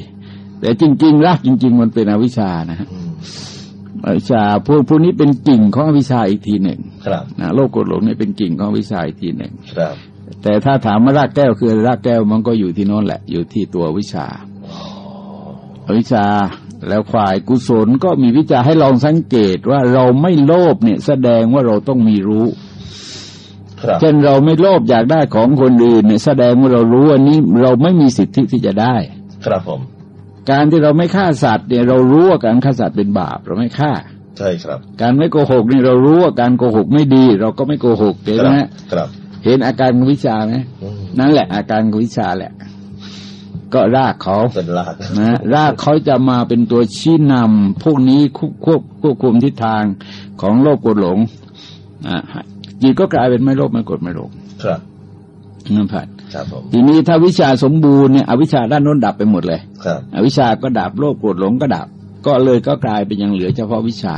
แต่จริงๆรากจริง ๆ มันเป็นอวิชชานะฮะอืมอวิชชาพวกพวกนี้เป็นกิ่งของอวิชชาอีกทีหนึ่งครับนะโลกโกรธหลงเนี่ยเป็นกิ่งของอวิชชาอีกทีหนึ่งครับแต่ถ้าถามว่ารากแก้วคืออะไรรากแก้วมันก็อยู่ที่โน้นแหละ อยู่ที่ตัววิชาอวิชชาแล้วฝ่ายกุศลก็มีวิจาให้ลองสังเกตว่าเราไม่โลภเนี่ย แสดงว่าเราต้องมีรู้ครับเช่นเราไม่โลภอยากได้ของคนอื่นเนี่ยแสดงว่าเรารู้ว่านี้ เราไม่มีสิทธิที่จะได้ ครับผม การที่เราไม่ฆ่าสัตว์เนี่ยเรารู้ว่าการฆ่าสัตว์เป็นบาปเราไม่ฆ่า ใช่ครับ การไม่โกหกนี่เรารู้ว่าการโกหกไม่ดี เราก็ไม่โกหกเห็นคไหมรับฮะครับ เห็นอาการของวิชาไหมอืมนั่นแหละ อาการของวิชาแหละ ก็รากเขาเป็นลากนะรากเขาจะมาเป็นตัวชี้นำพวกนี้ควบควบควบคุมทิศทางของโลภโกรธหลงอะจิตก็กลายเป็นไม่โลภไม่โกรธไม่หลงครับนั่นผ่านครับผม ทีนี้ถ้าวิชาสมบูรณ์เนี่ยอวิชาด้านโน้นดับไปหมดเลยครับอวิชาก็ดับโลภโกรธหลงก็ดับ ก็เลยก็กลายเป็นยังเหลือเฉพาะวิชา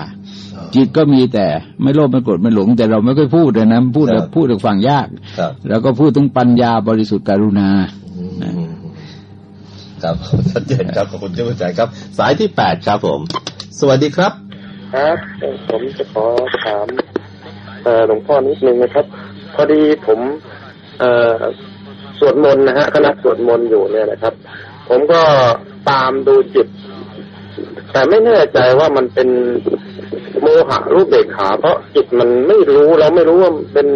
จิตก็มีแต่ไม่โลภไม่โกรธไม่หลง แต่เราไม่ค่อยพูดเลยนะพูดแบบพูดถึงฟังยากครับแล้วก็พูดถึงปัญญาบริสุทธิ์กรุณาอืมครับชัดเจนครับขอบคุณที่เข้าใจครับ สายที่แปดครับผม สวัสดีครับ ครับ ผมจะขอถามเอ่อหลวงพ่อนิดนึงนะครับ พอดีผม เอ่อ สวดมนต์นะฮะคณะสวดมนต์อยู่เนี่ยนะครับ ผมก็ตามดูจิต แต่ไม่แน่ใจว่ามันเป็นโมหะรูปเบกขา เพราะจิตมันไม่รู้เราไม่รู้ว่าเป็น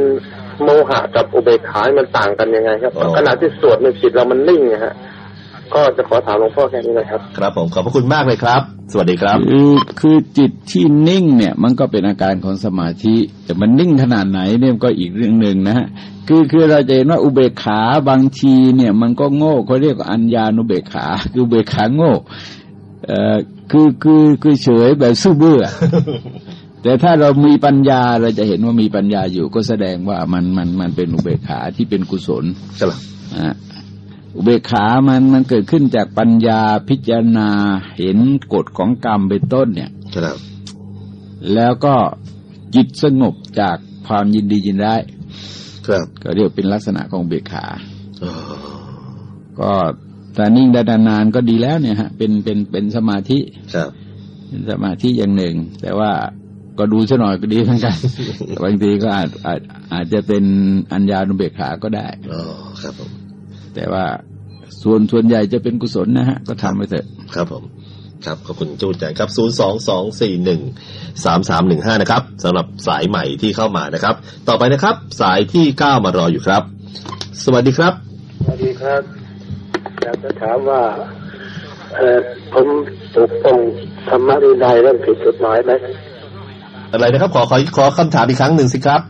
โมหะกับอุเบกขา มันต่างกันยังไง ครับขณะที่สวดในจิตเรามันนิ่งนะฮะ ก็จะขอถามหลวงพ่อแค่นี้นะครับ ครับผมขอบพระคุณมากเลยครับ สวัสดีครับ คือคือจิตที่นิ่งเนี่ย มันก็เป็นอาการของสมาธิ แต่มันนิ่งขนาดไหนเนี่ยก็อีกเรื่องหนึ่งนะฮะคือคือเราจะเห็นว่าอุเบกขาบางทีเนี่ย มันก็โง่เขาเรียกว่าอัญญานุเบกขา คืออุเบกขาโง่เอ่อคือคือคือเฉยแบบสู้เบื่อแต่ถ้าเรามีปัญญาเราจะเห็นว่ามีปัญญาอยู่ ก็แสดงว่ามันมันมันเป็นอุเบกขาที่เป็นกุศลครับอะ อุเบกขามันมันเกิดขึ้นจากปัญญาพิจารณาเห็นกฎของกรรมเป็นต้นเนี่ยครับแล้วก็จิตสงบจากความยินดียินได้ครับก็เรียกเป็นลักษณะของอุเบกขาอ๋อก็แต่นิ่งได้นานๆก็ดีแล้วเนี่ยฮะ เป็นเป็นเป็นสมาธิครับเป็นสมาธิอย่างหนึ่ง แต่ว่าก็ดูซะหน่อยก็ดีเหมือนกันบางทีก็อาจอาจอาจจะเป็นอัญญานุเบกขาก็ได้อ๋อครับผม แต่ว่าส่วนส่วนใหญ่จะเป็นกุศลนะฮะ ก็ทำไปเถอะ ครับผม ครับ ขอบคุณจูนใจครับ 0 2 2 4 1 3 3 1 5 นะครับสำหรับสายใหม่ที่เข้ามานะครับ ต่อไปนะครับ สายที่เก้ามารออยู่ครับ สวัสดีครับ สวัสดีครับ อยากจะถามว่าเออผมปกป้องธรรมะวินัยเรื่องผิดกฎหมายไหมอะไรนะครับ ขอขอขอคำถามอีกครั้งหนึ่งสิครับ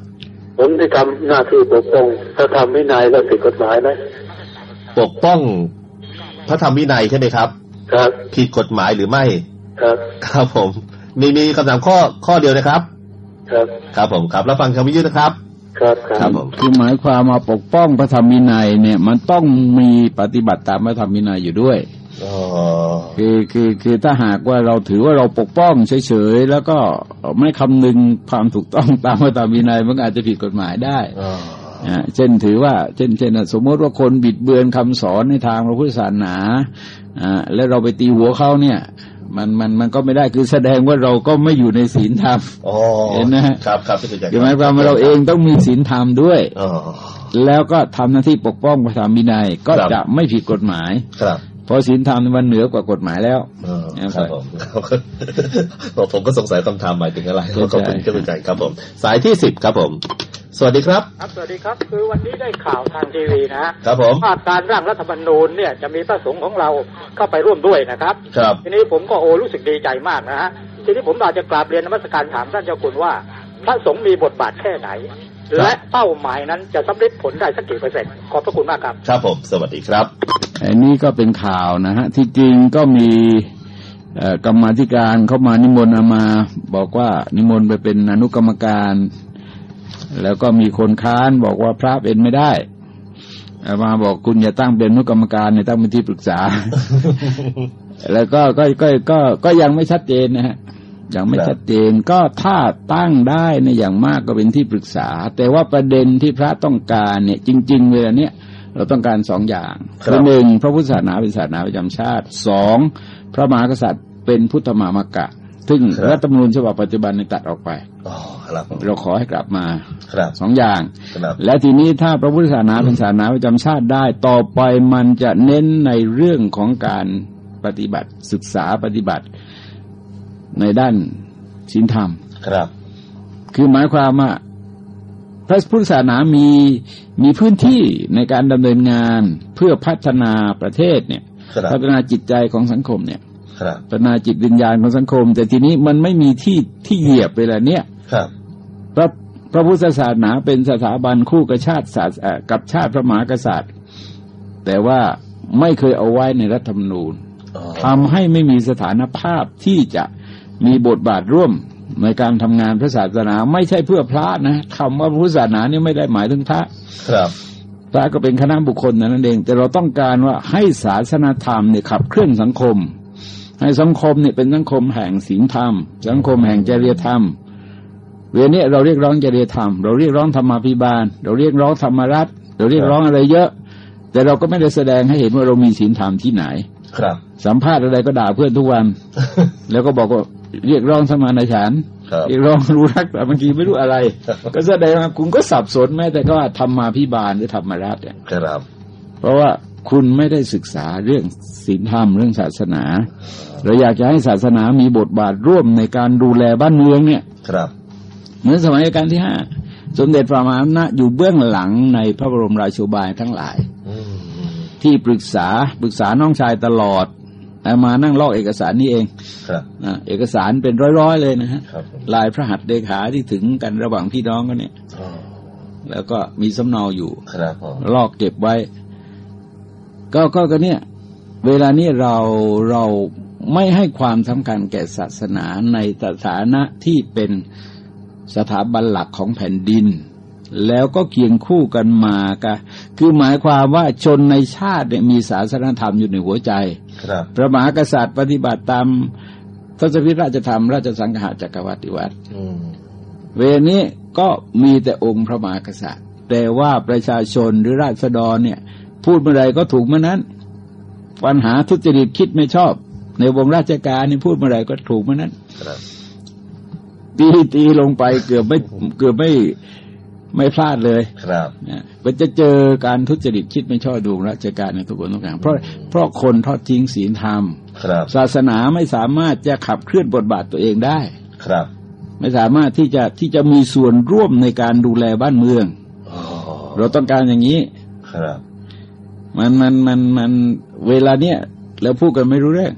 ผมได้ทำหน้าที่ปกป้องถ้าทำวินัยเรื่องผิดกฎหมายไหม ปกป้องพระธรรมวินัยใช่ไหมครับ ครับ ผิดกฎหมายหรือไม่ ครับ ครับผม มีมีคำถามข้อข้อเดียวนะครับ ครับ ครับผมครับ แล้วฟังคำวิทยุนะครับ ครับคครัรับบผมคือหมายความมาปกป้องพระธรรมวินัยเนี่ย มันต้องมีปฏิบัติตามพระธรรมวินัยอยู่ด้วยอ๋อคือคือคือถ้าหากว่าเราถือว่าเราปกป้องเฉยๆแล้วก็ไม่คำนึงความถูกต้องตามพระธรรมวินัยมันก็อาจจะผิดกฎหมายได้อ๋ออ่า เช่นถือว่า เช่นเช่นอะสมมติว่าคนบิดเบือนคำสอนในทางพระพุทธศาสนาอ่าแล้วเราไปตีหัวเขาเนี่ย มันมันมันก็ไม่ได้คือแสดงว่าเราก็ไม่อยู่ในศีลธรรมอ๋อเห็นไหมฮะครับครับที่เข้าใจคือหมายความว่าเราเองต้องมีศีลธรรมด้วยอ๋อแล้วก็ทำหน้าที่ปกป้องพระธรรมวินัยก็ครับจะไม่ผิดกฎหมายครับเพราะศีลธรรมมันเหนือกว่ากฎหมายแล้วอ๋อครับครับผมผมผมก็สงสัยคำถามหมายถึงอะไรเข้าใจขอบคุณที่เข้าใจครับผม สายที่สิบครับผม สวัสดีครับ ครับ สวัสดีครับ คือวันนี้ได้ข่าวทางทีวีนะฮะครับผมว่าการร่างรัฐธรรมนูญเนี่ยจะมีพระสงฆ์ของเราเข้าไปร่วมด้วยนะครับ ครับ ทีนี้ผมก็โอ้รู้สึกดีใจมากนะฮะ ทีนี้ผมอยากจะกราบเรียนนมัสการถามท่านเจ้าคุณว่า พระสงฆ์มีบทบาทแค่ไหน และเป้าหมายนั้นจะสำเร็จผลได้สักกี่เปอร์เซ็นต์ ขอบพระคุณมากครับ ครับผม สวัสดีครับอันนี้ก็เป็นข่าวนะฮะ ที่จริงก็มีเอ่อกรรมาธิการเข้ามานิมนต์เอามา บอกว่านิมนต์ไปเป็นอนุกรรมการ แล้วก็มีคนค้านบอกว่าพระเป็นไม่ได้เอามาบอกคุณอย่าตั้งเป็นอนุกรรมการเนี่ยตั้งเป็นที่ปรึกษา แล้วก็ก็ก็ก็ก็ยังไม่ชัดเจนนะฮะยังไม่ครับชัดเจนก็ถ้าตั้งได้ในยอย่างมากก็เป็นที่ปรึกษา แต่ว่าประเด็นที่พระต้องการเนี่ย จริง ๆเวลาเนี้ยเราต้องการสองอย่างครับคือหนึ่งพระพุทธศาสนาเป็นศาสนาประจำชาติสองพระมหากษัตริย์เป็นพุทธมามกะ ซึ่งรัฐธรรมนูญฉบับปัจจุบันในยตัดออกไปอ๋อครับผม เราขอให้กลับมาครับสองอย่างครับและทีนี้ถ้าพระพุทธศาสนาเป็นศาสนาประจำชาติได้ ต่อไปมันจะเน้นในเรื่องของการปฏิบัติศึกษาปฏิบัติในด้านศีลธรรมครับ คือหมายความว่าพระพุทธศาสนามีมีพื้นที่ในการดำเนินงานเพื่อพัฒนาประเทศเนี่ยครับพัฒนาจิตใจของสังคมเนี่ยครับพัฒนาจิตวิญญาณของสังคม แต่ทีนี้มันไม่มีที่ที่เหยียบเวลาเนี้ย ครับพระพระพุทธศาสนาเป็นสถาบันคู่กับชาติศาสเอ่อกับชาติพระมหากษัตริย์ แต่ว่าไม่เคยเอาไว้ในรัฐธรรมนูญอ๋อทำให้ไม่มีสถานภาพที่จะมีบทบาทร่วมในการทำงานพระศาสนาไม่ใช่เพื่อพระนะคำว่าพุทธศาสนานี่ไม่ได้หมายถึงพระ ครับพระก็เป็นคณะบุคคลนั่นเอง แต่เราต้องการว่าให้ศาสนาธรรมเนี่ยขับเคลื่อนสังคม ให้สังคมเนี่ยเป็นสังคมแห่งศีลธรรม สังคมแห่งจริยธรรม เวลานี้เราเรียกร้องจริยธรรม เราเรียกร้องธรรมาภิบาล เราเรียกร้องธรรมรัตน์เราเรียกร้องอะไรเยอะ แต่เราก็ไม่ได้แสดงให้เห็นว่าเรามีศีลธรรมที่ไหน ครับ สัมภาษณ์อะไรก็ด่าเพื่อนทุกวัน แล้วก็บอกว่าเรียกร้องสมานฉันท์ครับเรียกร้องรู้รักแต่บางทีไม่รู้อะไร ก็แสดงว่าคุณก็สับสนแม้แต่ก็ว่าธรรมาภิบาลหรือธรรมรัตน์เนี่ยครับ เพราะว่าคุณไม่ได้ศึกษาเรื่องศีลธรรมเรื่องศาสนา เราอยากจะให้ศาสนามีบทบาทร่วมในการดูแลบ้านเมืองเนี่ย ครับ เหมือนสมัยรัชกาลที่ห้าสมเด็จพระมหาอำนาจอยู่เบื้องหลังในพระบรมราโชบายทั้งหลายอืมที่ปรึกษาปรึกษาน้องชายตลอดแต่มานั่งลอกเอกสารนี่เองครับนะเอกสารเป็นร้อยๆเลยนะฮะครับผมลายพระหัตถ์เลขาที่ถึงกันระหว่างพี่น้องกันเนี่ยอ๋อแล้วก็มีสำเนาอยู่ครับผมลอกเก็บไว้ ก็ก็ก็เนี่ย เวลานี้เราเราไม่ให้ความสำคัญแก่ศาสนาในสถานะที่เป็น สถาบันหลักของแผ่นดิน แล้วก็เคียงคู่กันมากะคือหมายความว่าชนในชาติเนี่ยมีศาสนธรรมอยู่ในหัวใจครับพระมหากษัตริย์ปฏิบัติตามทศพิธราชธรรม ราชสังฆาจักรวรรดิวัตรอืมเวลานี้ก็มีแต่องค์พระมหากษัตริย์ แต่ว่าประชาชนหรือราษฎรเนี่ย พูดเมื่อไรก็ถูกเมื่อนั้น ปัญหาทุจริตคิดไม่ชอบ ในวงราชการนี่พูดเมื่อไรก็ถูกเมื่อนั้นครับ ตีตีลงไปเกือบไม่เกือบไม่ไม่พลาดเลยครับนะก็จะเจอการทุจริตคิดไม่ชอบดูราชการในทุกคนทุกอย่างเพราะเพราะคนทอดทิ้งศีลธรรม ครับ ศาสนาไม่สามารถจะขับเคลื่อนบทบาทตัวเองได้ ครับ ไม่สามารถที่จะที่จะมีส่วนร่วมในการดูแลบ้านเมืองอ๋อเราต้องการอย่างนี้ ครับ มันมันมันมันเวลาเนี้ยแล้วพูดกันไม่รู้เรื่อง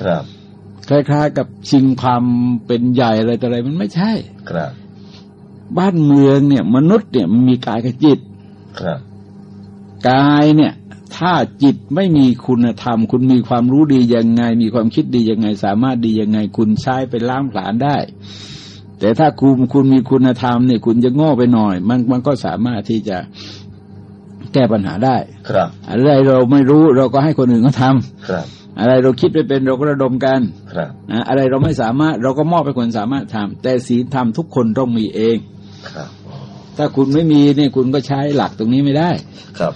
ครับ คล้ายๆ กับชิงความเป็นใหญ่อะไรต่ออะไรมันไม่ใช่ ครับ บ้านเมืองเนี่ย มนุษย์เนี่ยมันมีกายกับจิต ครับกายเนี่ย ถ้าจิตไม่มีคุณธรรม คุณมีความรู้ดียังไง มีความคิดดียังไง สามารถดียังไง คุณใช้ไปล้างผลาญได้ แต่ถ้าคุณคุณมีคุณธรรมเนี่ย คุณจะโง่ไปหน่อย มันมันก็สามารถที่จะแก้ปัญหาได้ ครับ อะไรเราไม่รู้เราก็ให้คนอื่นเขาทำครับ อะไรเราคิดไม่เป็นเราก็ระดมกันครับนะอะไรเราไม่สามารถเราก็มอบให้คนสามารถทำแต่ศีลธรรมทุกคนต้องมีเองครับ ถ้าคุณไม่มีเนี่ยคุณก็ใช้หลักตรงนี้ไม่ได้ ครับ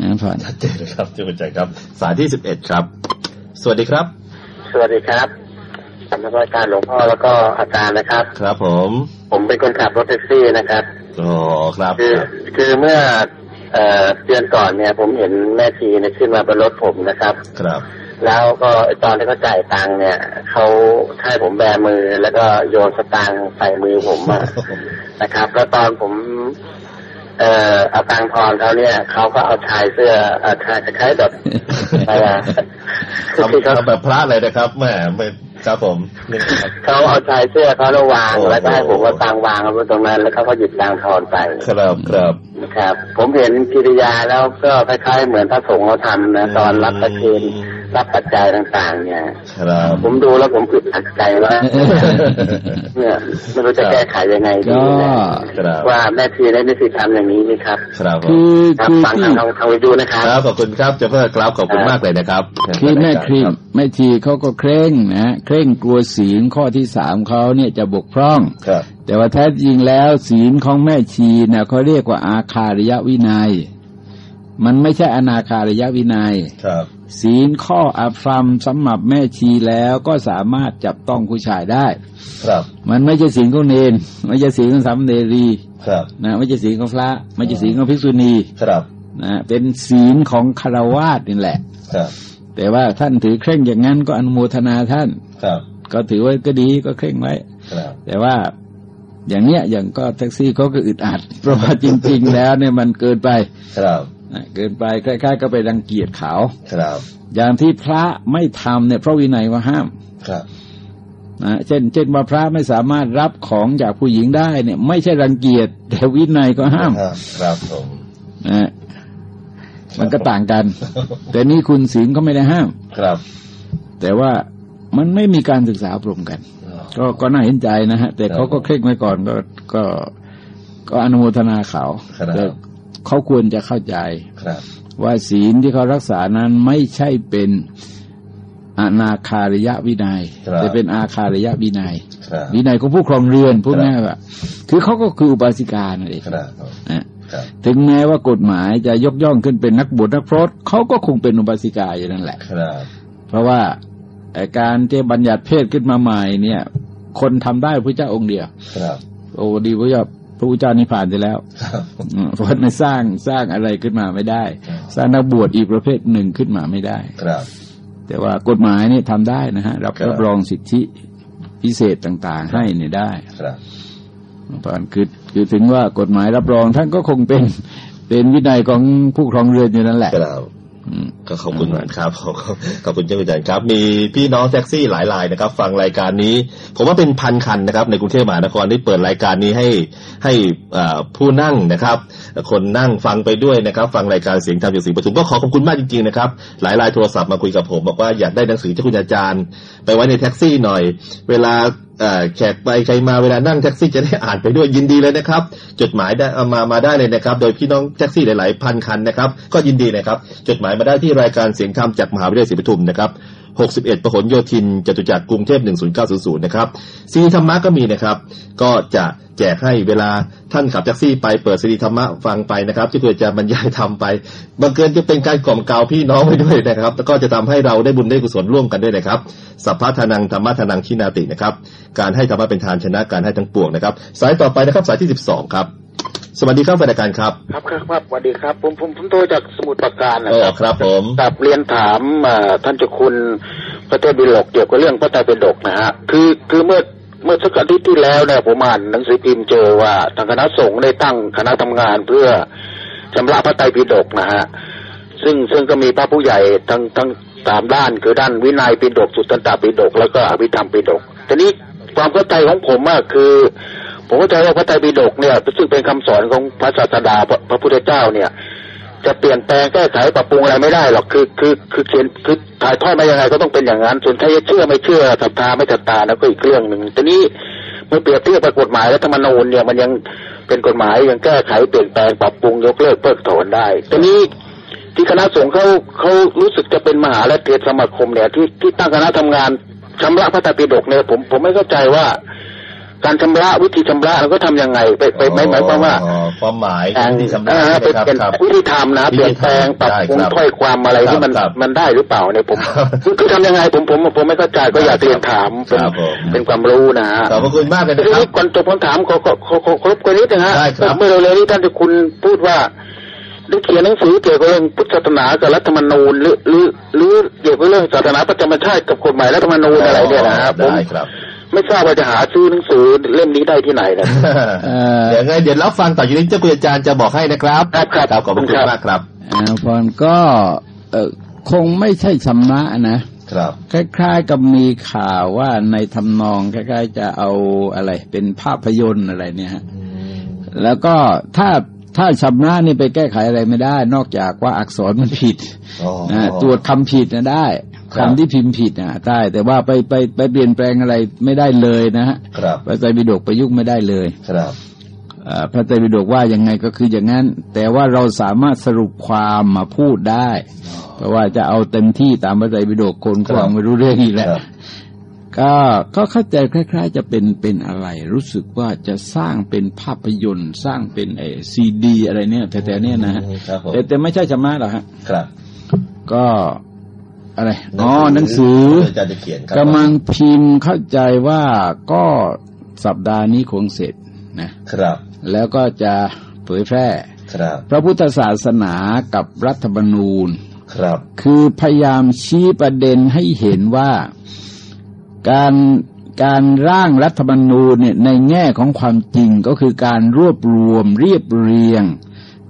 นะผ่านชัดเจนเลยครับจุใจครับ สายที่สิบเอ็ดครับ สวัสดีครับ สวัสดีครับสำนักราชการหลวงพ่อแล้วก็อาจารย์นะครับ ครับผม ผมเป็นคนขับรถแท็กซี่นะครับอ๋อครับคือคือเมื่อเอ่อเดือนก่อนเนี่ย ผมเห็นแม่ชีเนี่ยขึ้นมาบนรถผมนะครับ ครับ แล้วก็ตอนที่เขาจ่ายตังค์เนี่ยเขาให้ผมแบมือ แล้วก็โยนสตางค์ใส่มือผมอะนะครับ แล้วตอนผมเอ่อเอาตังค์ทอนเขาเนี่ยเขาก็เอาชายเสื้อเอ่อชายคล้ายๆแบบอะไรอะคือทำเขาทำแบบพระเลยนะครับแหม่ไม่ครับผมนี่ครับเขาเอาชายเสื้อเขาแล้ววางโอ้โหแล้วก็ให้ผมว่าตังค์วางเอาไว้ตรงนั้น แล้วเขาก็หยิบตังค์ทอนไปครับครับนะครับ ผมเห็นกิริยาแล้วก็คล้ายๆเหมือนพระสงฆ์เขาทำนะตอนรับประเคน รับปัจจัยต่างๆ เนี่ยครับผมดูแล้วผมอึดอัดใจว่าเนี่ยไม่รู้จะแก้ไขยังไงดีก็นะครับว่าแม่ทีได้มีสิทธิ์ทำอย่างนี้ไหมครับครับผมคือครับคือฟังที่ทางทางทางวิดูนะครับครับขอบคุณครับเจ้าเพื่อครับขอบคุณมากเลยนะครับคือแม่ครีมแม่ชีเขาก็เคร่งนะเคร่งกลัวศีลข้อที่สามเขาเนี่ยจะบกพร่องครับแต่ว่าแท้จริงแล้วศีลของแม่ชีเนี่ยเขาเรียกว่าอาคาริยวินัย มันไม่ใช่อนาคาริยวินัยครับ ศีลข้ออาฟรรมสำหรับแม่ชีแล้วก็สามารถจับต้องผู้ชายได้ ครับ มันไม่ใช่ศีลของเนนไม่ใช่ศีลของสามเณรีครับนะไม่ใช่ศีลของพระ ไม่ใช่ศีลของภิกษุณีครับนะเป็นศีลของคารวาสนี่แหละ ครับ แต่ว่าท่านถือเคร่งอย่างนั้นก็อนุโมทนาท่าน ครับ ก็ถือว่าก็ดีก็เคร่งไว้ครับแต่ว่าอย่างเนี้ยอย่างก็แท็กซี่เขาก็อึดอัดเพราะว่าจริง ๆ แล้วเนี่ยมันเกินไป ครับนะ เกินไปคล้ายๆ ก็ไปรังเกียจเขาครับ อย่างที่พระไม่ทำเนี่ยเพราะวินัยว่าห้าม ครับนะเช่น เช่นว่าพระไม่สามารถรับของจากผู้หญิงได้เนี่ย ไม่ใช่รังเกียจแต่วินัยก็ห้ามครับครับผมนะมันก็ต่างกัน แต่นี่คุณศีลก็ไม่ได้ห้าม ครับ แต่ว่ามันไม่มีการศึกษาอบรมกัน ก็ก็น่าเห็นใจนะฮะ แต่เขาก็เคร่งไว้ก่อนก็ก็ก็อนุโมทนาเขาครับแต่ เขาควรจะเข้าใจครับว่าศีลที่เขารักษานั้นไม่ใช่เป็นอนาคาริยวินัยครับแต่เป็นอาคาริยวินัยครับวินัยของผู้ครองเรือนพูดครับง่ายว่าคือเขาก็คืออุบาสิกานั่นเองครับนะครับถึงแม้ว่ากฎหมายจะยกย่องขึ้นเป็นนักบวชนักพรตเขาก็คงเป็นอุบาสิกาอยู่นั่นแหละครับเพราะว่าไอ้การที่บัญญัติเพศขึ้นมาใหม่เนี่ย คนทำได้พระเจ้าองค์เดียวครับโอ้ดีพระเจ้า พระพุทธเจ้านิพพานไปแล้วครับอืมเพราะในสร้างสร้างอะไรขึ้นมาไม่ได้ สร้างนักบวชอีกประเภทหนึ่งขึ้นมาไม่ได้ครับ แต่ว่ากฎหมายนี่ทำได้นะฮะรับครับรับรองสิทธิพิเศษต่างๆ ให้เนี่ยได้ครับเพราะฉะนั้นคือคือถึงว่ากฎหมายรับรองท่านก็คงเป็นเป็นวินัยของผู้ครองเรือนอยู่นั่นแหละครับอืม ก็ขอบคุณมากครับขอบขอบคุณเจ้าคุณจันครับ มีพี่น้องแท็กซี่หลายรายนะครับ ฟังรายการนี้ ผมว่าเป็นพันคันนะครับ ในกรุงเทพมหานครที่เปิดรายการนี้ให้ให้ผู้นั่งนะครับ คนนั่งฟังไปด้วยนะครับ ฟังรายการเสียงธรรมอยู่สีปทุมก็ขอขอบคุณมากจริงๆนะครับ หลายรายโทรศัพท์มาคุยกับผม บอกว่าอยากได้หนังสือเจ้าคุณอาจารย์ ไปไว้ในแท็กซี่หน่อย เวลา แขกไปใครมาเวลานั่งแท็กซี่จะได้อ่านไปด้วยยินดีเลยนะครับ จดหมายได้เอามามาได้เลยนะครับ โดยพี่น้องแท็กซี่หลาย ๆ พันคันนะครับ ก็ยินดีนะครับ จดหมายมาได้ที่รายการเสียงธรรมจากมหาวิทยาลัยศรีปทุมนะครับ 61ประหลโยธินจตุจักรกรุงเทพ10900นะครับซีดีธรรมะก็มีนะครับ ก็จะแจกให้เวลาท่านขับแท็กซี่ไปเปิดซีดีธรรมะฟังไปนะครับที่เพื่อจะบรรยายธรรมไปบังเกินจะเป็นการกล่อมกล่าวพี่น้องไปด้วยนะครับ แล้วก็จะทำให้เราได้บุญได้กุศลร่วมกันด้วยนะครับสัพพะทานังธรรมะทานังชินาตินะครับ การให้ธรรมะเป็นทานชนะการให้ทั้งปวงนะครับ สายต่อไปนะครับสายที่ 12 ครับ สวัสดีครับแฟนรายการครับครับครับครับสวัสดีครับ ผมผมผมโทรจากสมุทรปราการนะโอ้ครับครับผมกับเรียนถามเอ่อท่านเจ้าคุณพระเทพบิลกเกี่ยวกับเรื่องพระไตรปิฎกนะฮะคือคือเมื่อเมื่อสักอาทิตย์ที่แล้วเนี่ยผมอ่านหนังสือพิมพ์เจอว่าทางคณะสงฆ์ได้ตั้งคณะทำงานเพื่อชำระพระไตรปิฎกนะฮะซึ่งซึ่งก็มีพระผู้ใหญ่ทั้งทั้งสามด้านคือด้านวินัยปิฎกสุตตันตปิฎกแล้วก็อภิธรรมปิฎกทีนี้ความเข้าใจของผมอะคือ ผมเข้าใจว่าพระไตรปิฎกเนี่ยซึ่งเป็นคำสอนของพระศาสดาพระพระพุทธเจ้าเนี่ย จะเปลี่ยนแปลงแก้ไขปรับปรุงอะไรไม่ได้หรอกคือคือคือเขียนคือถ่ายทอดมายังไงก็ต้องเป็นอย่างนั้น ส่วนใครจะเชื่อไม่เชื่อศรัทธาไม่ศรัทธานะก็อีกเรื่องหนึ่งทีนี้เมื่อเปรียบเทียบกับกฎหมายรัฐธรรมนูญเนี่ยมันยังเป็นกฎหมายยังแก้ไขเปลี่ยนแปลงปรับปรุงยกเลิกเพิกถอนได้ทีนี้ที่คณะสงฆ์เขาเขารู้สึกจะเป็นมหาและเทศสมาคมเนี่ยที่ที่ตั้งคณะทำงานชำระพระไตรปิฎกเนี่ยผมผมไม่เข้าใจว่า การชำระวิธีชำระเราก็ทำยังไง ไปไปไม่หมายความว่าอ๋อความหมายอ่าที่ชำระเออใช่ไหมเป็นครับเป็นครับวิธีทำนะวิเปธีลี่ยนแปลงปรับได้ปรุงครับถ้อยความอะไรที่มันครับมันได้หรือเปล่าเนี่ยผมครับคือคือทำยังไงผมผมผมไม่เข้าใจก็อยากเรียนถามเป็นครับผมเป็นความรู้นะฮะขอบพระคุณมากเลยทีนะครันี้บก่อนจบคำถามขอขอขอขอขอรบกวนนิดนะฮะได้ครับเมื่อเร็วๆนี้ท่านเจะคุณพูดว่าได้เขียนหนังสือเกี่ยวกับเรื่องพุทธศาสนากับรัฐธรรมนูญหรือหรือหรือเกี่ยวกับเรื่องศาสนาประจำชาติกับกฎหมายรัฐธรรมนูญอะไรเนี่ยนะครับผม ไม่ทราบว่าจะหาซื้อหนังสือเล่มนี้ได้ที่ไหนนะเดี๋ยวไงเดี๋ยวรับฟังต่อจากนี้เจ้าคุณอาจารย์จะบอกให้นะครับครับครับขอบคุณมากครับอ่าพรก็เออคงไม่ใช่ชำระนะครับ คล้าย ๆ กับมีข่าวว่าในทำนองคล้าย ๆ จะเอาอะไร เป็นภาพยนตร์อะไรเนี่ยฮะแล้วก็ถ้าถ้าชำระนี่ไปแก้ไขอะไรไม่ได้ นอกจากว่าอักษรมันผิดอ๋อนะตรวจคำผิดนะได้ ครับคำที่พิมพ์ผิดนะได้ แต่ว่าไปไปไปเปลี่ยนแปลงอะไรไม่ได้เลยนะฮะครับพระไตรปิฎกประยุกต์ไม่ได้เลย ครับเอ่อพระไตรปิฎกว่ายังไงก็คืออย่างนั้น แต่ว่าเราสามารถสรุปความมาพูดได้ เพราะว่าจะเอาเต็มที่ตามพระไตรปิฎกคนครับฟังไม่รู้เรื่องอีกแหละครับก็ก็เข้าใจคล้าย ๆ จะเป็นเป็นอะไร รู้สึกว่าจะสร้างเป็นภาพยนตร์ สร้างเป็นไอซีดี อะไรเนี่ยแต่แต่เนี่ยนะฮะครับผมแต่แต่ไม่ใช่ชำระหรอกฮะครับ ก็ อะไรอ๋อหนังสืออาจารย์จะเขียนครับกำลังพิมพ์เข้าใจว่าก็สัปดาห์นี้คงเสร็จนะครับ แล้วก็จะเผยแพร่ครับ พระพุทธศาสนากับรัฐธรรมนูญครับ คือพยายามชี้ประเด็นให้เห็นว่าการการร่างรัฐธรรมนูญเนี่ยในแง่ของความจริงก็คือการรวบรวมเรียบเรียง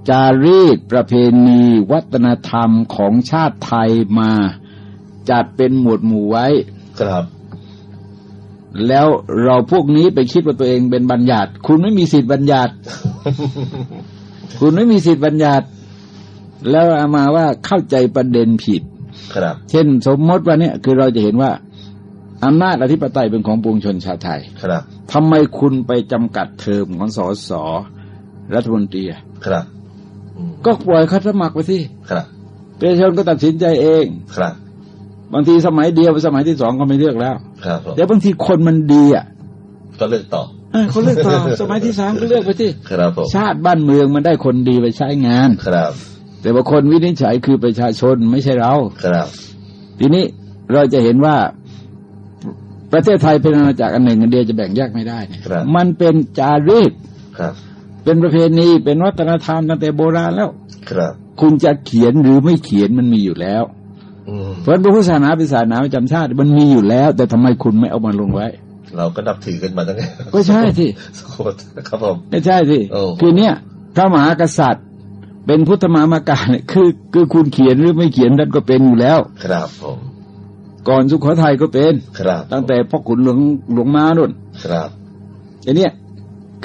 จารีตประเพณี วัฒนธรรมของชาติไทยมา จัดเป็นหมวดหมู่ไว้ ครับ แล้วเราพวกนี้ไปคิดว่าตัวเองเป็นบัญญัติ คุณไม่มีสิทธิ์บัญญัติ คุณไม่มีสิทธิ์บัญญัติ แล้วเอามาว่าเข้าใจประเด็นผิด ครับ เช่น สมมติว่าเนี่ยคือเราจะเห็นว่าอำนาจอธิปไตยเป็นของปวงชนชาวไทย ครับทำไมคุณไปจำกัดเทอมของสสรัฐมนตรีอะครับอืมก็ปล่อยเขาสมัครไปที่ครับประชาชนก็ตัดสินใจเอง ครับ บางทีสมัยเดียวสมัยที่สองก็ไม่เลือกแล้วครับผมแต่บางทีคนมันดีอะก็เลือกต่อเออเขาเลือกต่อสมัยที่สามก็เลือกไปที่ครับผมชาติบ้านเมืองมันได้คนดีไปใช้งานครับ แต่ว่าคนวินิจฉัยคือประชาชนไม่ใช่เราครับ ทีนี้เราจะเห็นว่าประเทศไทยเป็นอาณาจักรอันหนึ่งอันเดียวจะแบ่งแยกไม่ได้เนี่ยครับมันเป็นจารีตครับ เป็นประเพณีเป็นวัฒนธรรมตั้งแต่โบราณแล้ว ครับ คุณจะเขียนหรือไม่เขียนมันมีอยู่แล้วอืม เพราะพระพุทธศาสนาเป็นศาสนาประจำชาติ มันมีอยู่แล้ว แต่ทำไมคุณไม่เอามาลงไว้ เราก็นับถือกันมาตั้งแต่ก็ใช่สิสโคตครับผมไม่ใช่สิโอ้คือเนี่ยพระมหากษัตริย์ เป็นพุทธมามากาเนี่ยคือ คือคุณเขียนหรือไม่เขียนท่านก็เป็นอยู่แล้ว ครับผมก่อนสุโขทัยก็เป็นครับ ตั้งแต่พ่อขุนหลวงหลวงม้านุ่นครับอันเนี้ย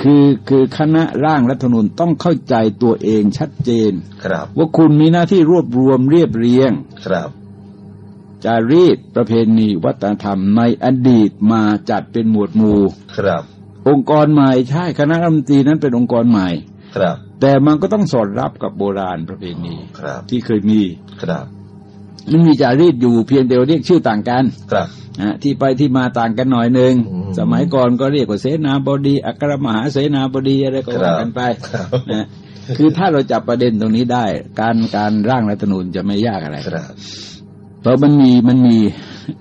คือคือคณะร่างรัฐธรรมนูญต้องเข้าใจตัวเองชัดเจน ครับ ว่าคุณมีหน้าที่รวบรวมเรียบเรียง ครับ จารีตประเพณีวัฒนธรรมในอดีตมาจัดเป็นหมวดหมู่ครับ องค์กรใหม่ใช่คณะรัฐมนตรีนั้นเป็นองค์กรใหม่ครับ แต่มันก็ต้องสอดรับกับโบราณประเพณีครับ ที่เคยมีครับมันมีจารีตอยู่เพียงเดียวเรียกชื่อต่างกันครับนะที่ไปที่มาต่างกันหน่อยหนึ่งอืมสมัยก่อนก็เรียกว่าเสนาบดี อัครมหาเสนาบดีอะไรก็ว่ากันไปครับนะคือถ้าเราจับประเด็นตรงนี้ได้ การการร่างรัฐธรรมนูญจะไม่ยากอะไรครับ เพราะมันมีมันมี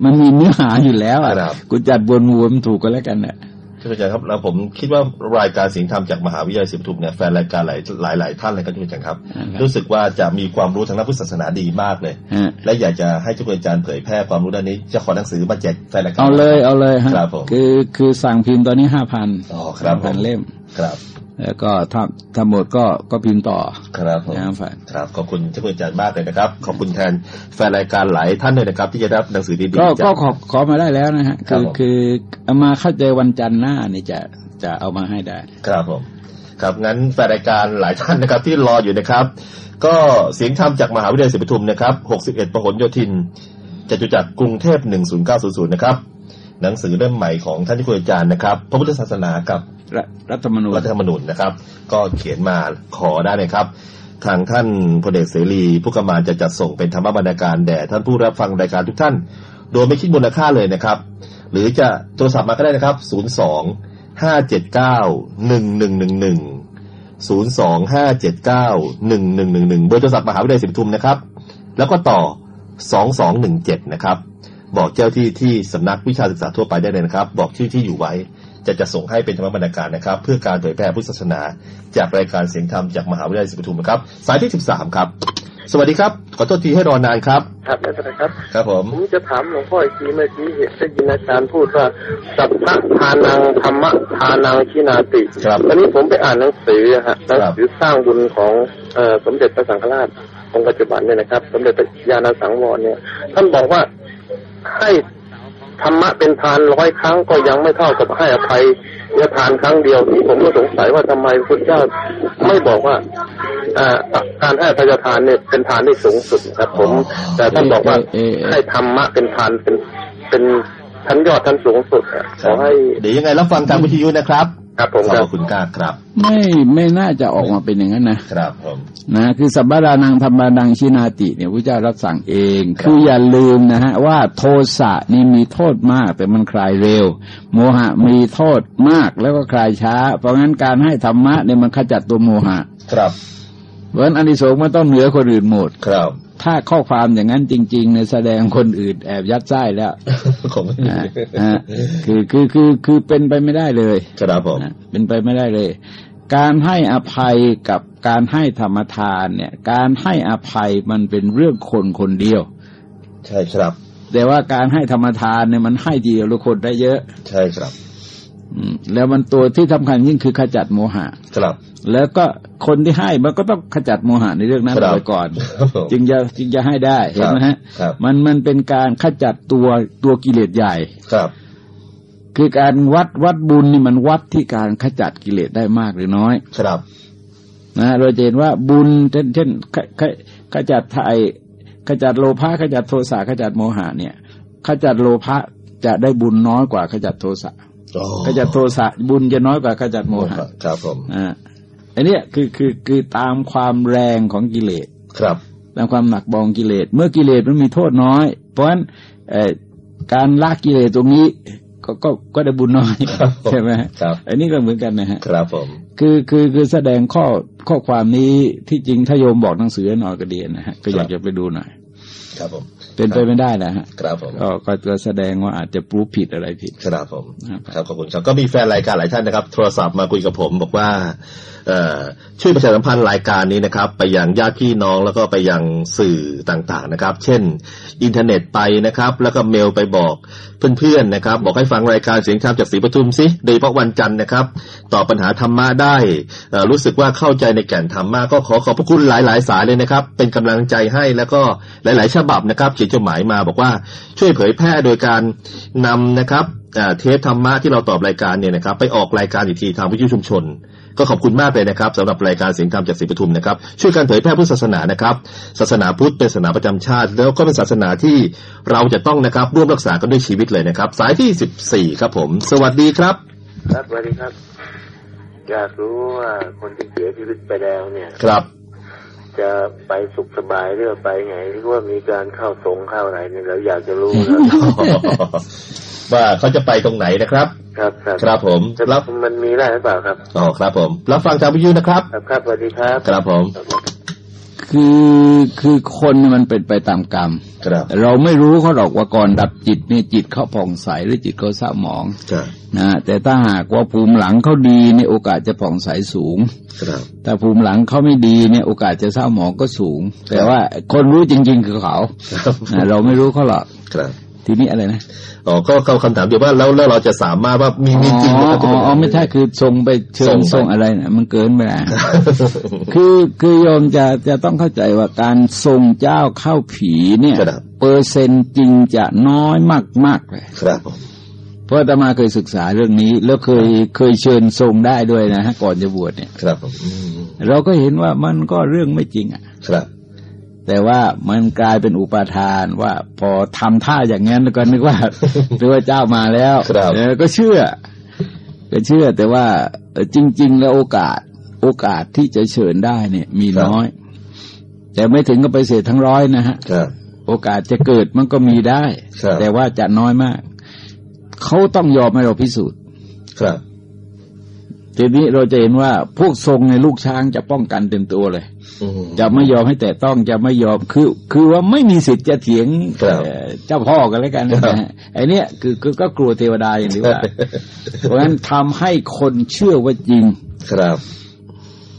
มันมีเนื้อหาอยู่แล้วอะครับกูจัดบนหัวมันถูกก็แล้วกันน่ะท่านอาจารย์ครับแล้วผมคิดว่ารายการเสียงธรรมจากมหาวิทยาลัยศรีปทุมเนี่ยแฟนรายการหลายหลายหลายท่านเลยครับท่านอาจารย์ครับครับ รู้สึกว่าจะมีความรู้ทางด้านพุทธศาสนาดีมากเลยฮะและอยากจะให้เจ้าคุณอาจารย์เผยแพร่ความรู้ด้านนี้จะขอหนังสือมาแจกแฟนรายการเอาเลยเอาเลยฮะครับผมคือคือสั่งพิมพ์ตอนนี้ห้าพันอ๋อครับผมพันเล่มครับ แล้วก็ถ้าถ้าหมดก็ก็พิมพ์ต่อครับผมนะครับฝ่ายครับขอบคุณเจ้าคุณอาจารย์มากเลยนะครับ ขอบคุณแทนแฟนรายการหลายท่านเลยนะครับ ที่จะได้รับหนังสือดีๆก็จากก็ขอขอมาได้แล้วนะฮะครัคืบอผมคือเอามาเข้าใจวันจันทร์หน้านี่จะจะเอามาให้ได้ ครับผมครับงั้นแฟนรายการหลายท่านนะครับที่รออยู่นะครับ ก็เสียงธรรมจากมหาวิทยาลัยศรีปทุมนะครับ 61พหลโยธินจตุจักรกรุงเทพ 10900 นะครับ หนังสือเล่มใหม่ของท่านที่คุยอาจารย์นะครับ พระพุทธศาสนากับรัฐรัฐธรรมนูญรัฐธรรมนูญนะครับ ก็เขียนมาขอได้เลยครับทางท่านพลเอกเสรีผู้กำกับจะจัดส่งเป็นธรรมบรรณาการแด่ท่านผู้รับฟังรายการทุกท่าน โดยไม่คิดมูลค่าเลยนะครับ หรือจะโทรศัพท์มาก็ได้นะครับ 02 579 1111 02 579 1111 เบอร์โทรศัพท์มหาวิทยาลัยศรีปทุมนะครับ แล้วก็ต่อ 2217 นะครับ บอกเจ้าที่ที่สำนักวิชาศึกษาทั่วไปได้เลยนะครับ บอกชื่อที่อยู่ไว้ จะจะส่งให้เป็นธรรมบรรณาการนะครับ เพื่อการเผยแพร่พุทธศาสนา จากรายการเสียงธรรมจากมหาวิทยาลัยศรีปทุมนะครับ สายที่สิบสามครับ สวัสดีครับ ขอโทษทีให้รอนานครับ ครับไม่เป็นไรครับ ครับผมผมจะถามหลวงพ่ออีกทีเมื่อกี้เห็นได้ยินอาจารย์พูดว่าสัพพะทานังธรรมะทานังชินาติครับตอนนี้ผมไปอ่านหนังสือฮะหครันับงสือสร้างบุญของเอ่อสมเด็จพระสังฆราชองค์ปัจจุบันเนี่ยนะครับ สมเด็จพระญาณสังวรเนี่ยท่านบอกว่า ให้ธรรมะเป็นทานร้อยครั้งก็ยังไม่เท่ากับให้อภัยเนี่ยทานครั้งเดียวที่ผมก็สงสัยว่าทำไมพระพุทธเจ้าไม่บอกว่าเอ่อการให้อภัยทานเนี่ยเป็นทานที่สูงสุดครับ ผม แต่ท่านบอกว่าเอ่อเอ่อให้ธรรมะเป็นทานเป็นเป็นชั้นยอดชั้นสูงสุดอะขอให้เดี๋ยวยังไงรับฟังทางวิทยุนะครับ ครับผมขอบครัพบระคุณกาครับ ไม่ไม่น่าจะออกมาเป็นอย่างนั้นนะครับผมนะคือสัพพะรานังธรรมานังชินาติเนี่ยพระเจ้ารับสั่งเองครับคืออย่าลืมนะฮะว่าโทสะนี่มีโทษมากแต่มันคลายเร็ว โมหะมีโทษมากแล้วก็คลายช้า เพราะงั้นการให้ธรรมะเนี่ยมันขจัดตัวโมหะ ครับเพราะฉะนั้นอานิสงส์มันต้องเหนือคนอื่นหมดครับ ถ้าข้อความอย่างนั้นจริงๆเนี่ยแสดงคนอื่นแอบยัดไส้แล้วผมนะฮะคือคือคือคือเป็นไปไม่ได้เลยครับผมนะเป็นไปไม่ได้เลย การให้อภัยกับการให้ธรรมทานเนี่ย การให้อภัยมันเป็นเรื่องคนคนเดียว ใช่ครับ แต่ว่าการให้ธรรมทานเนี่ยมันให้ทีเดียวละคนได้เยอะ ใช่ครับอืมแล้วมันตัวที่สำคัญยิ่งคือขจัดโมหะ ครับ แล้วก็คนที่ให้มันก็ต้องขจัดโมหะในเรื่องนั้นครับไปก่อนครับผมจึงจะจึงจะให้ได้เห็นไหมฮะครับมันมันเป็นการขจัดตัวตัวกิเลสใหญ่ครับ คือการวัดวัดบุญนี่มันวัดที่การขจัดกิเลสได้มากหรือน้อยครับนะเราจะเห็นว่าบุญเช่นเช่นขขขจัดไทยขจัดโลภะขจัดโทสะขจัดโมหะเนี่ยขจัดโลภะจะได้บุญน้อยกว่าขจัดโทสะโอ้ขจัดโทสะบุญจะน้อยกว่าขจัดโมหะครับผมอ่า อันเนี้ยคือคือคือตามความแรงของกิเลสครับตามความหนักเบาของกิเลส เมื่อกิเลสมันมีโทษน้อย เพราะฉะนั้นเอ่อการละกิเลสตรงนี้ก็ก็ก็ได้บุญน้อยครับผมใช่ไหมฮะครับอันนี้ก็เหมือนกันนะฮะครับผมคือคือคือแสดงข้อข้อความนี้ที่จริงถ้าโยมบอกหนังสือหน่อยก็ดีนะฮะก็อยากจะไปดูหน่อยครับผมเป็นไปไม่ได้นะฮะครับผมก็ก็จะแสดงว่าอาจจะปรูฟผิดอะไรผิดครับผมครับครับขอบคุณครับก็มีแฟนรายการหลายท่านนะครับ โทรศัพท์มาคุยกับผมบอกว่าเอ่อ ช่วยประชาสัมพันธ์รายการนี้นะครับ ไปยังญาติพี่น้องแล้วก็ไปยังสื่อต่างๆนะครับ เช่น อินเทอร์เน็ตไปนะครับ แล้วก็เมลไปบอกเพื่อนๆนะครับ บอกให้ฟังรายการเสียงธรรมจากศรีปทุมสิโดยเฉพาะวันจันทร์นะครับตอบปัญหาธรรมะได้รู้สึกว่าเข้าใจในแก่นธรรมะก็ขอขอบพระคุณหลายๆ สายเลยนะครับ เป็นกำลังใจให้แล้วก็หลาย ๆ ฉบับนะครับ เขียนจดหมายมาบอกว่าช่วยเผยแพร่โดยการนำนะครับเทปธรรมะที่เราตอบรายการเนี่ยนะครับ ไปออกรายการอีกทีทางวิทยุชุมชน ก็ขอบคุณมากเลยนะครับสำหรับรายการเสียงธรรมจากศรีปทุมนะครับ ช่วยกันเผยแพร่พุทธศาสนานะครับ ศาสนาพุทธเป็นศาสนาประจำชาติ แล้วก็เป็นศาสนาที่เราจะต้องนะครับร่วมรักษากันด้วยชีวิตเลยนะครับ สายที่สิบสี่ครับผม สวัสดีครับ ครับสวัสดีครับ อยากรู้ว่าคนที่เสียชีวิตไปแล้วเนี่ย ครับ จะไปสุขสบายหรือไปไงหรือว่ามีการเข้าสงฆ์เข้าอะไรเนี่ยเราอยากจะรู้นะว่าเขาจะไปตรงไหนนะครับ ครับครับครับผมจะรับมันมีได้หรือเปล่าครับอ๋อครับผมรับฟังทางวิทยุนะครับ ครับครับสวัสดีครับครับผม คือคือคนเนี่ยมันเป็นไปตามกรรมครับเราไม่รู้เขาหรอกว่าก่อนดับจิตเนี่ยจิตเขาผ่องใสหรือจิตเขาเศร้าหมองครับนะแต่ถ้าหากว่าภูมิหลังเขาดีเนี่ยโอกาสจะผ่องใสสูงครับถ้าภูมิหลังเขาไม่ดีเนี่ยโอกาสจะเศร้าหมองก็สูง แต่ว่าคนรู้จริง ๆ คือเขาครับนะเราไม่รู้เขาหรอกครับ ทีนี้อะไรนะอ๋อก็ก็คำถามเดียวว่าแล้วแล้วเราจะสามารถว่ามีมีจริงไหมครับอ๋ออ๋อไม่ใช่คือส่งไปเชิส่ญงไปส่งอะไรนะมันเกินไปแล้วคือคือโยมจะจะต้องเข้าใจว่าการทรงเจ้าเข้าผีเนี่ยครับเปอร์เซ็นต์จริงจะน้อยมากมากๆเลยครับผมเพราะอาตมาเคยศึกษาเรื่องนี้ แล้วเคยเคยเชิญทรงได้ด้วยนะฮะก่อนจะบวชเนี่ย ครับผมอืมเราก็เห็นว่ามันก็เรื่องไม่จริงอะ ครับ แต่ว่ามันกลายเป็นอุปาทานว่าพอทำท่าอย่างนั้นแล้วก็นึกว่านึกว่าเจ้ามาแล้วครับเออก็เชื่อ ก็เชื่อแต่ว่าเอ่อจริง ๆ แล้วโอกาส โอกาสที่จะเชิญได้เนี่ย มีน้อย แต่ไม่ถึงก็ไปเสียทั้งร้อยนะฮะครับโอกาสจะเกิดมันก็มีได้ครับแต่ว่าจะน้อยมาก เขาต้องยอมให้เราพิสูจน์ครับ ทีนี้เราจะเห็นว่าพวกทรงในลูกช้างจะป้องกันเต็มตัวเลยอืมจะไม่ยอมให้แต่ต้องจะไม่ยอมคือคือว่าไม่มีสิทธิ์จะเถียงครับเอ่อเจ้าพ่อกันแล้วกันนะฮะไอเนี้ยคือคือก็กลัวเทวดาอย่างที่ว่า เพราะฉะนั้นทำให้คนเชื่อว่าจริงครับ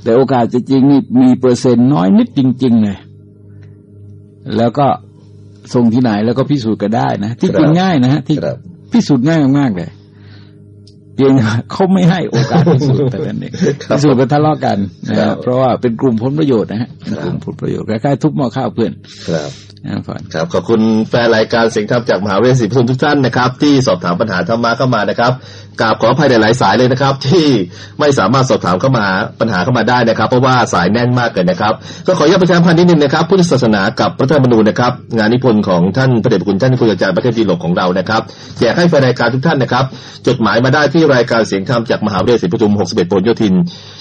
แต่โอกาสจะจริงนี่มีเปอร์เซ็นต์น้อยนิดจริงๆเลยแล้วก็ส่งที่ไหนแล้วก็พิสูจน์ก็ได้นะ ที่จริงครับง่ายนะฮะที่ครับพิสูจน์ง่ายมากๆเลย เพียงแต่ว่าเขาไม่ให้โอกาสพิสูจน์แต่นั้นเองครับพิสูจน์กันทะเลาะกันนะครัฮะบเพราะว่าเป็นกลุ่มผลประโยชน์นะฮะเป็นกลุ่มผลประโยชน์คล้ายๆทุบหม้อข้าวเพื่อนครับนะครับครับขอบคุณแฟนรายการเสียงธรรมจากมหาวิทยาลัยศรีปทุมทุกท่านนะครับ ที่สอบถามปัญหาธรรมะเข้ามานะครับ กราบขออภัยหลายสายเลยนะครับ ที่ไม่สามารถสอบถามเข้ามาปัญหาเข้ามาได้นะครับ เพราะว่าสายแน่นมากเลยนนะครับ ก็ขออนุญาตประชาพันธ์นิดนึงนะครับพุทธศาสนากับพระธรรมนูญนะครับ งานนิพนธ์ของท่านพระเดชพระคุณท่านคุณอาจารย์ประเทศดีหลกของเรานะครับแจกให้แฟนรายการทุกท่านนะครับ จดหมายมาได้ที่รายการเสียงธรรมจากมหาวิทยาลัยศรีปทุม 61ปนโยธิน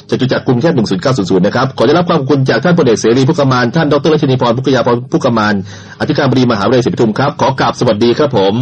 จตุจักรกรุงเทพ10900นะครับขอได้รับความขอบคุณจากท่านพลเอกเสรีพุกมานท่านดรรัชนีพรพุกยาพรพุกมานอธิการบดีมหาวิทยาลัยศรีปทุมครับขอกราบสวัสดีครับผม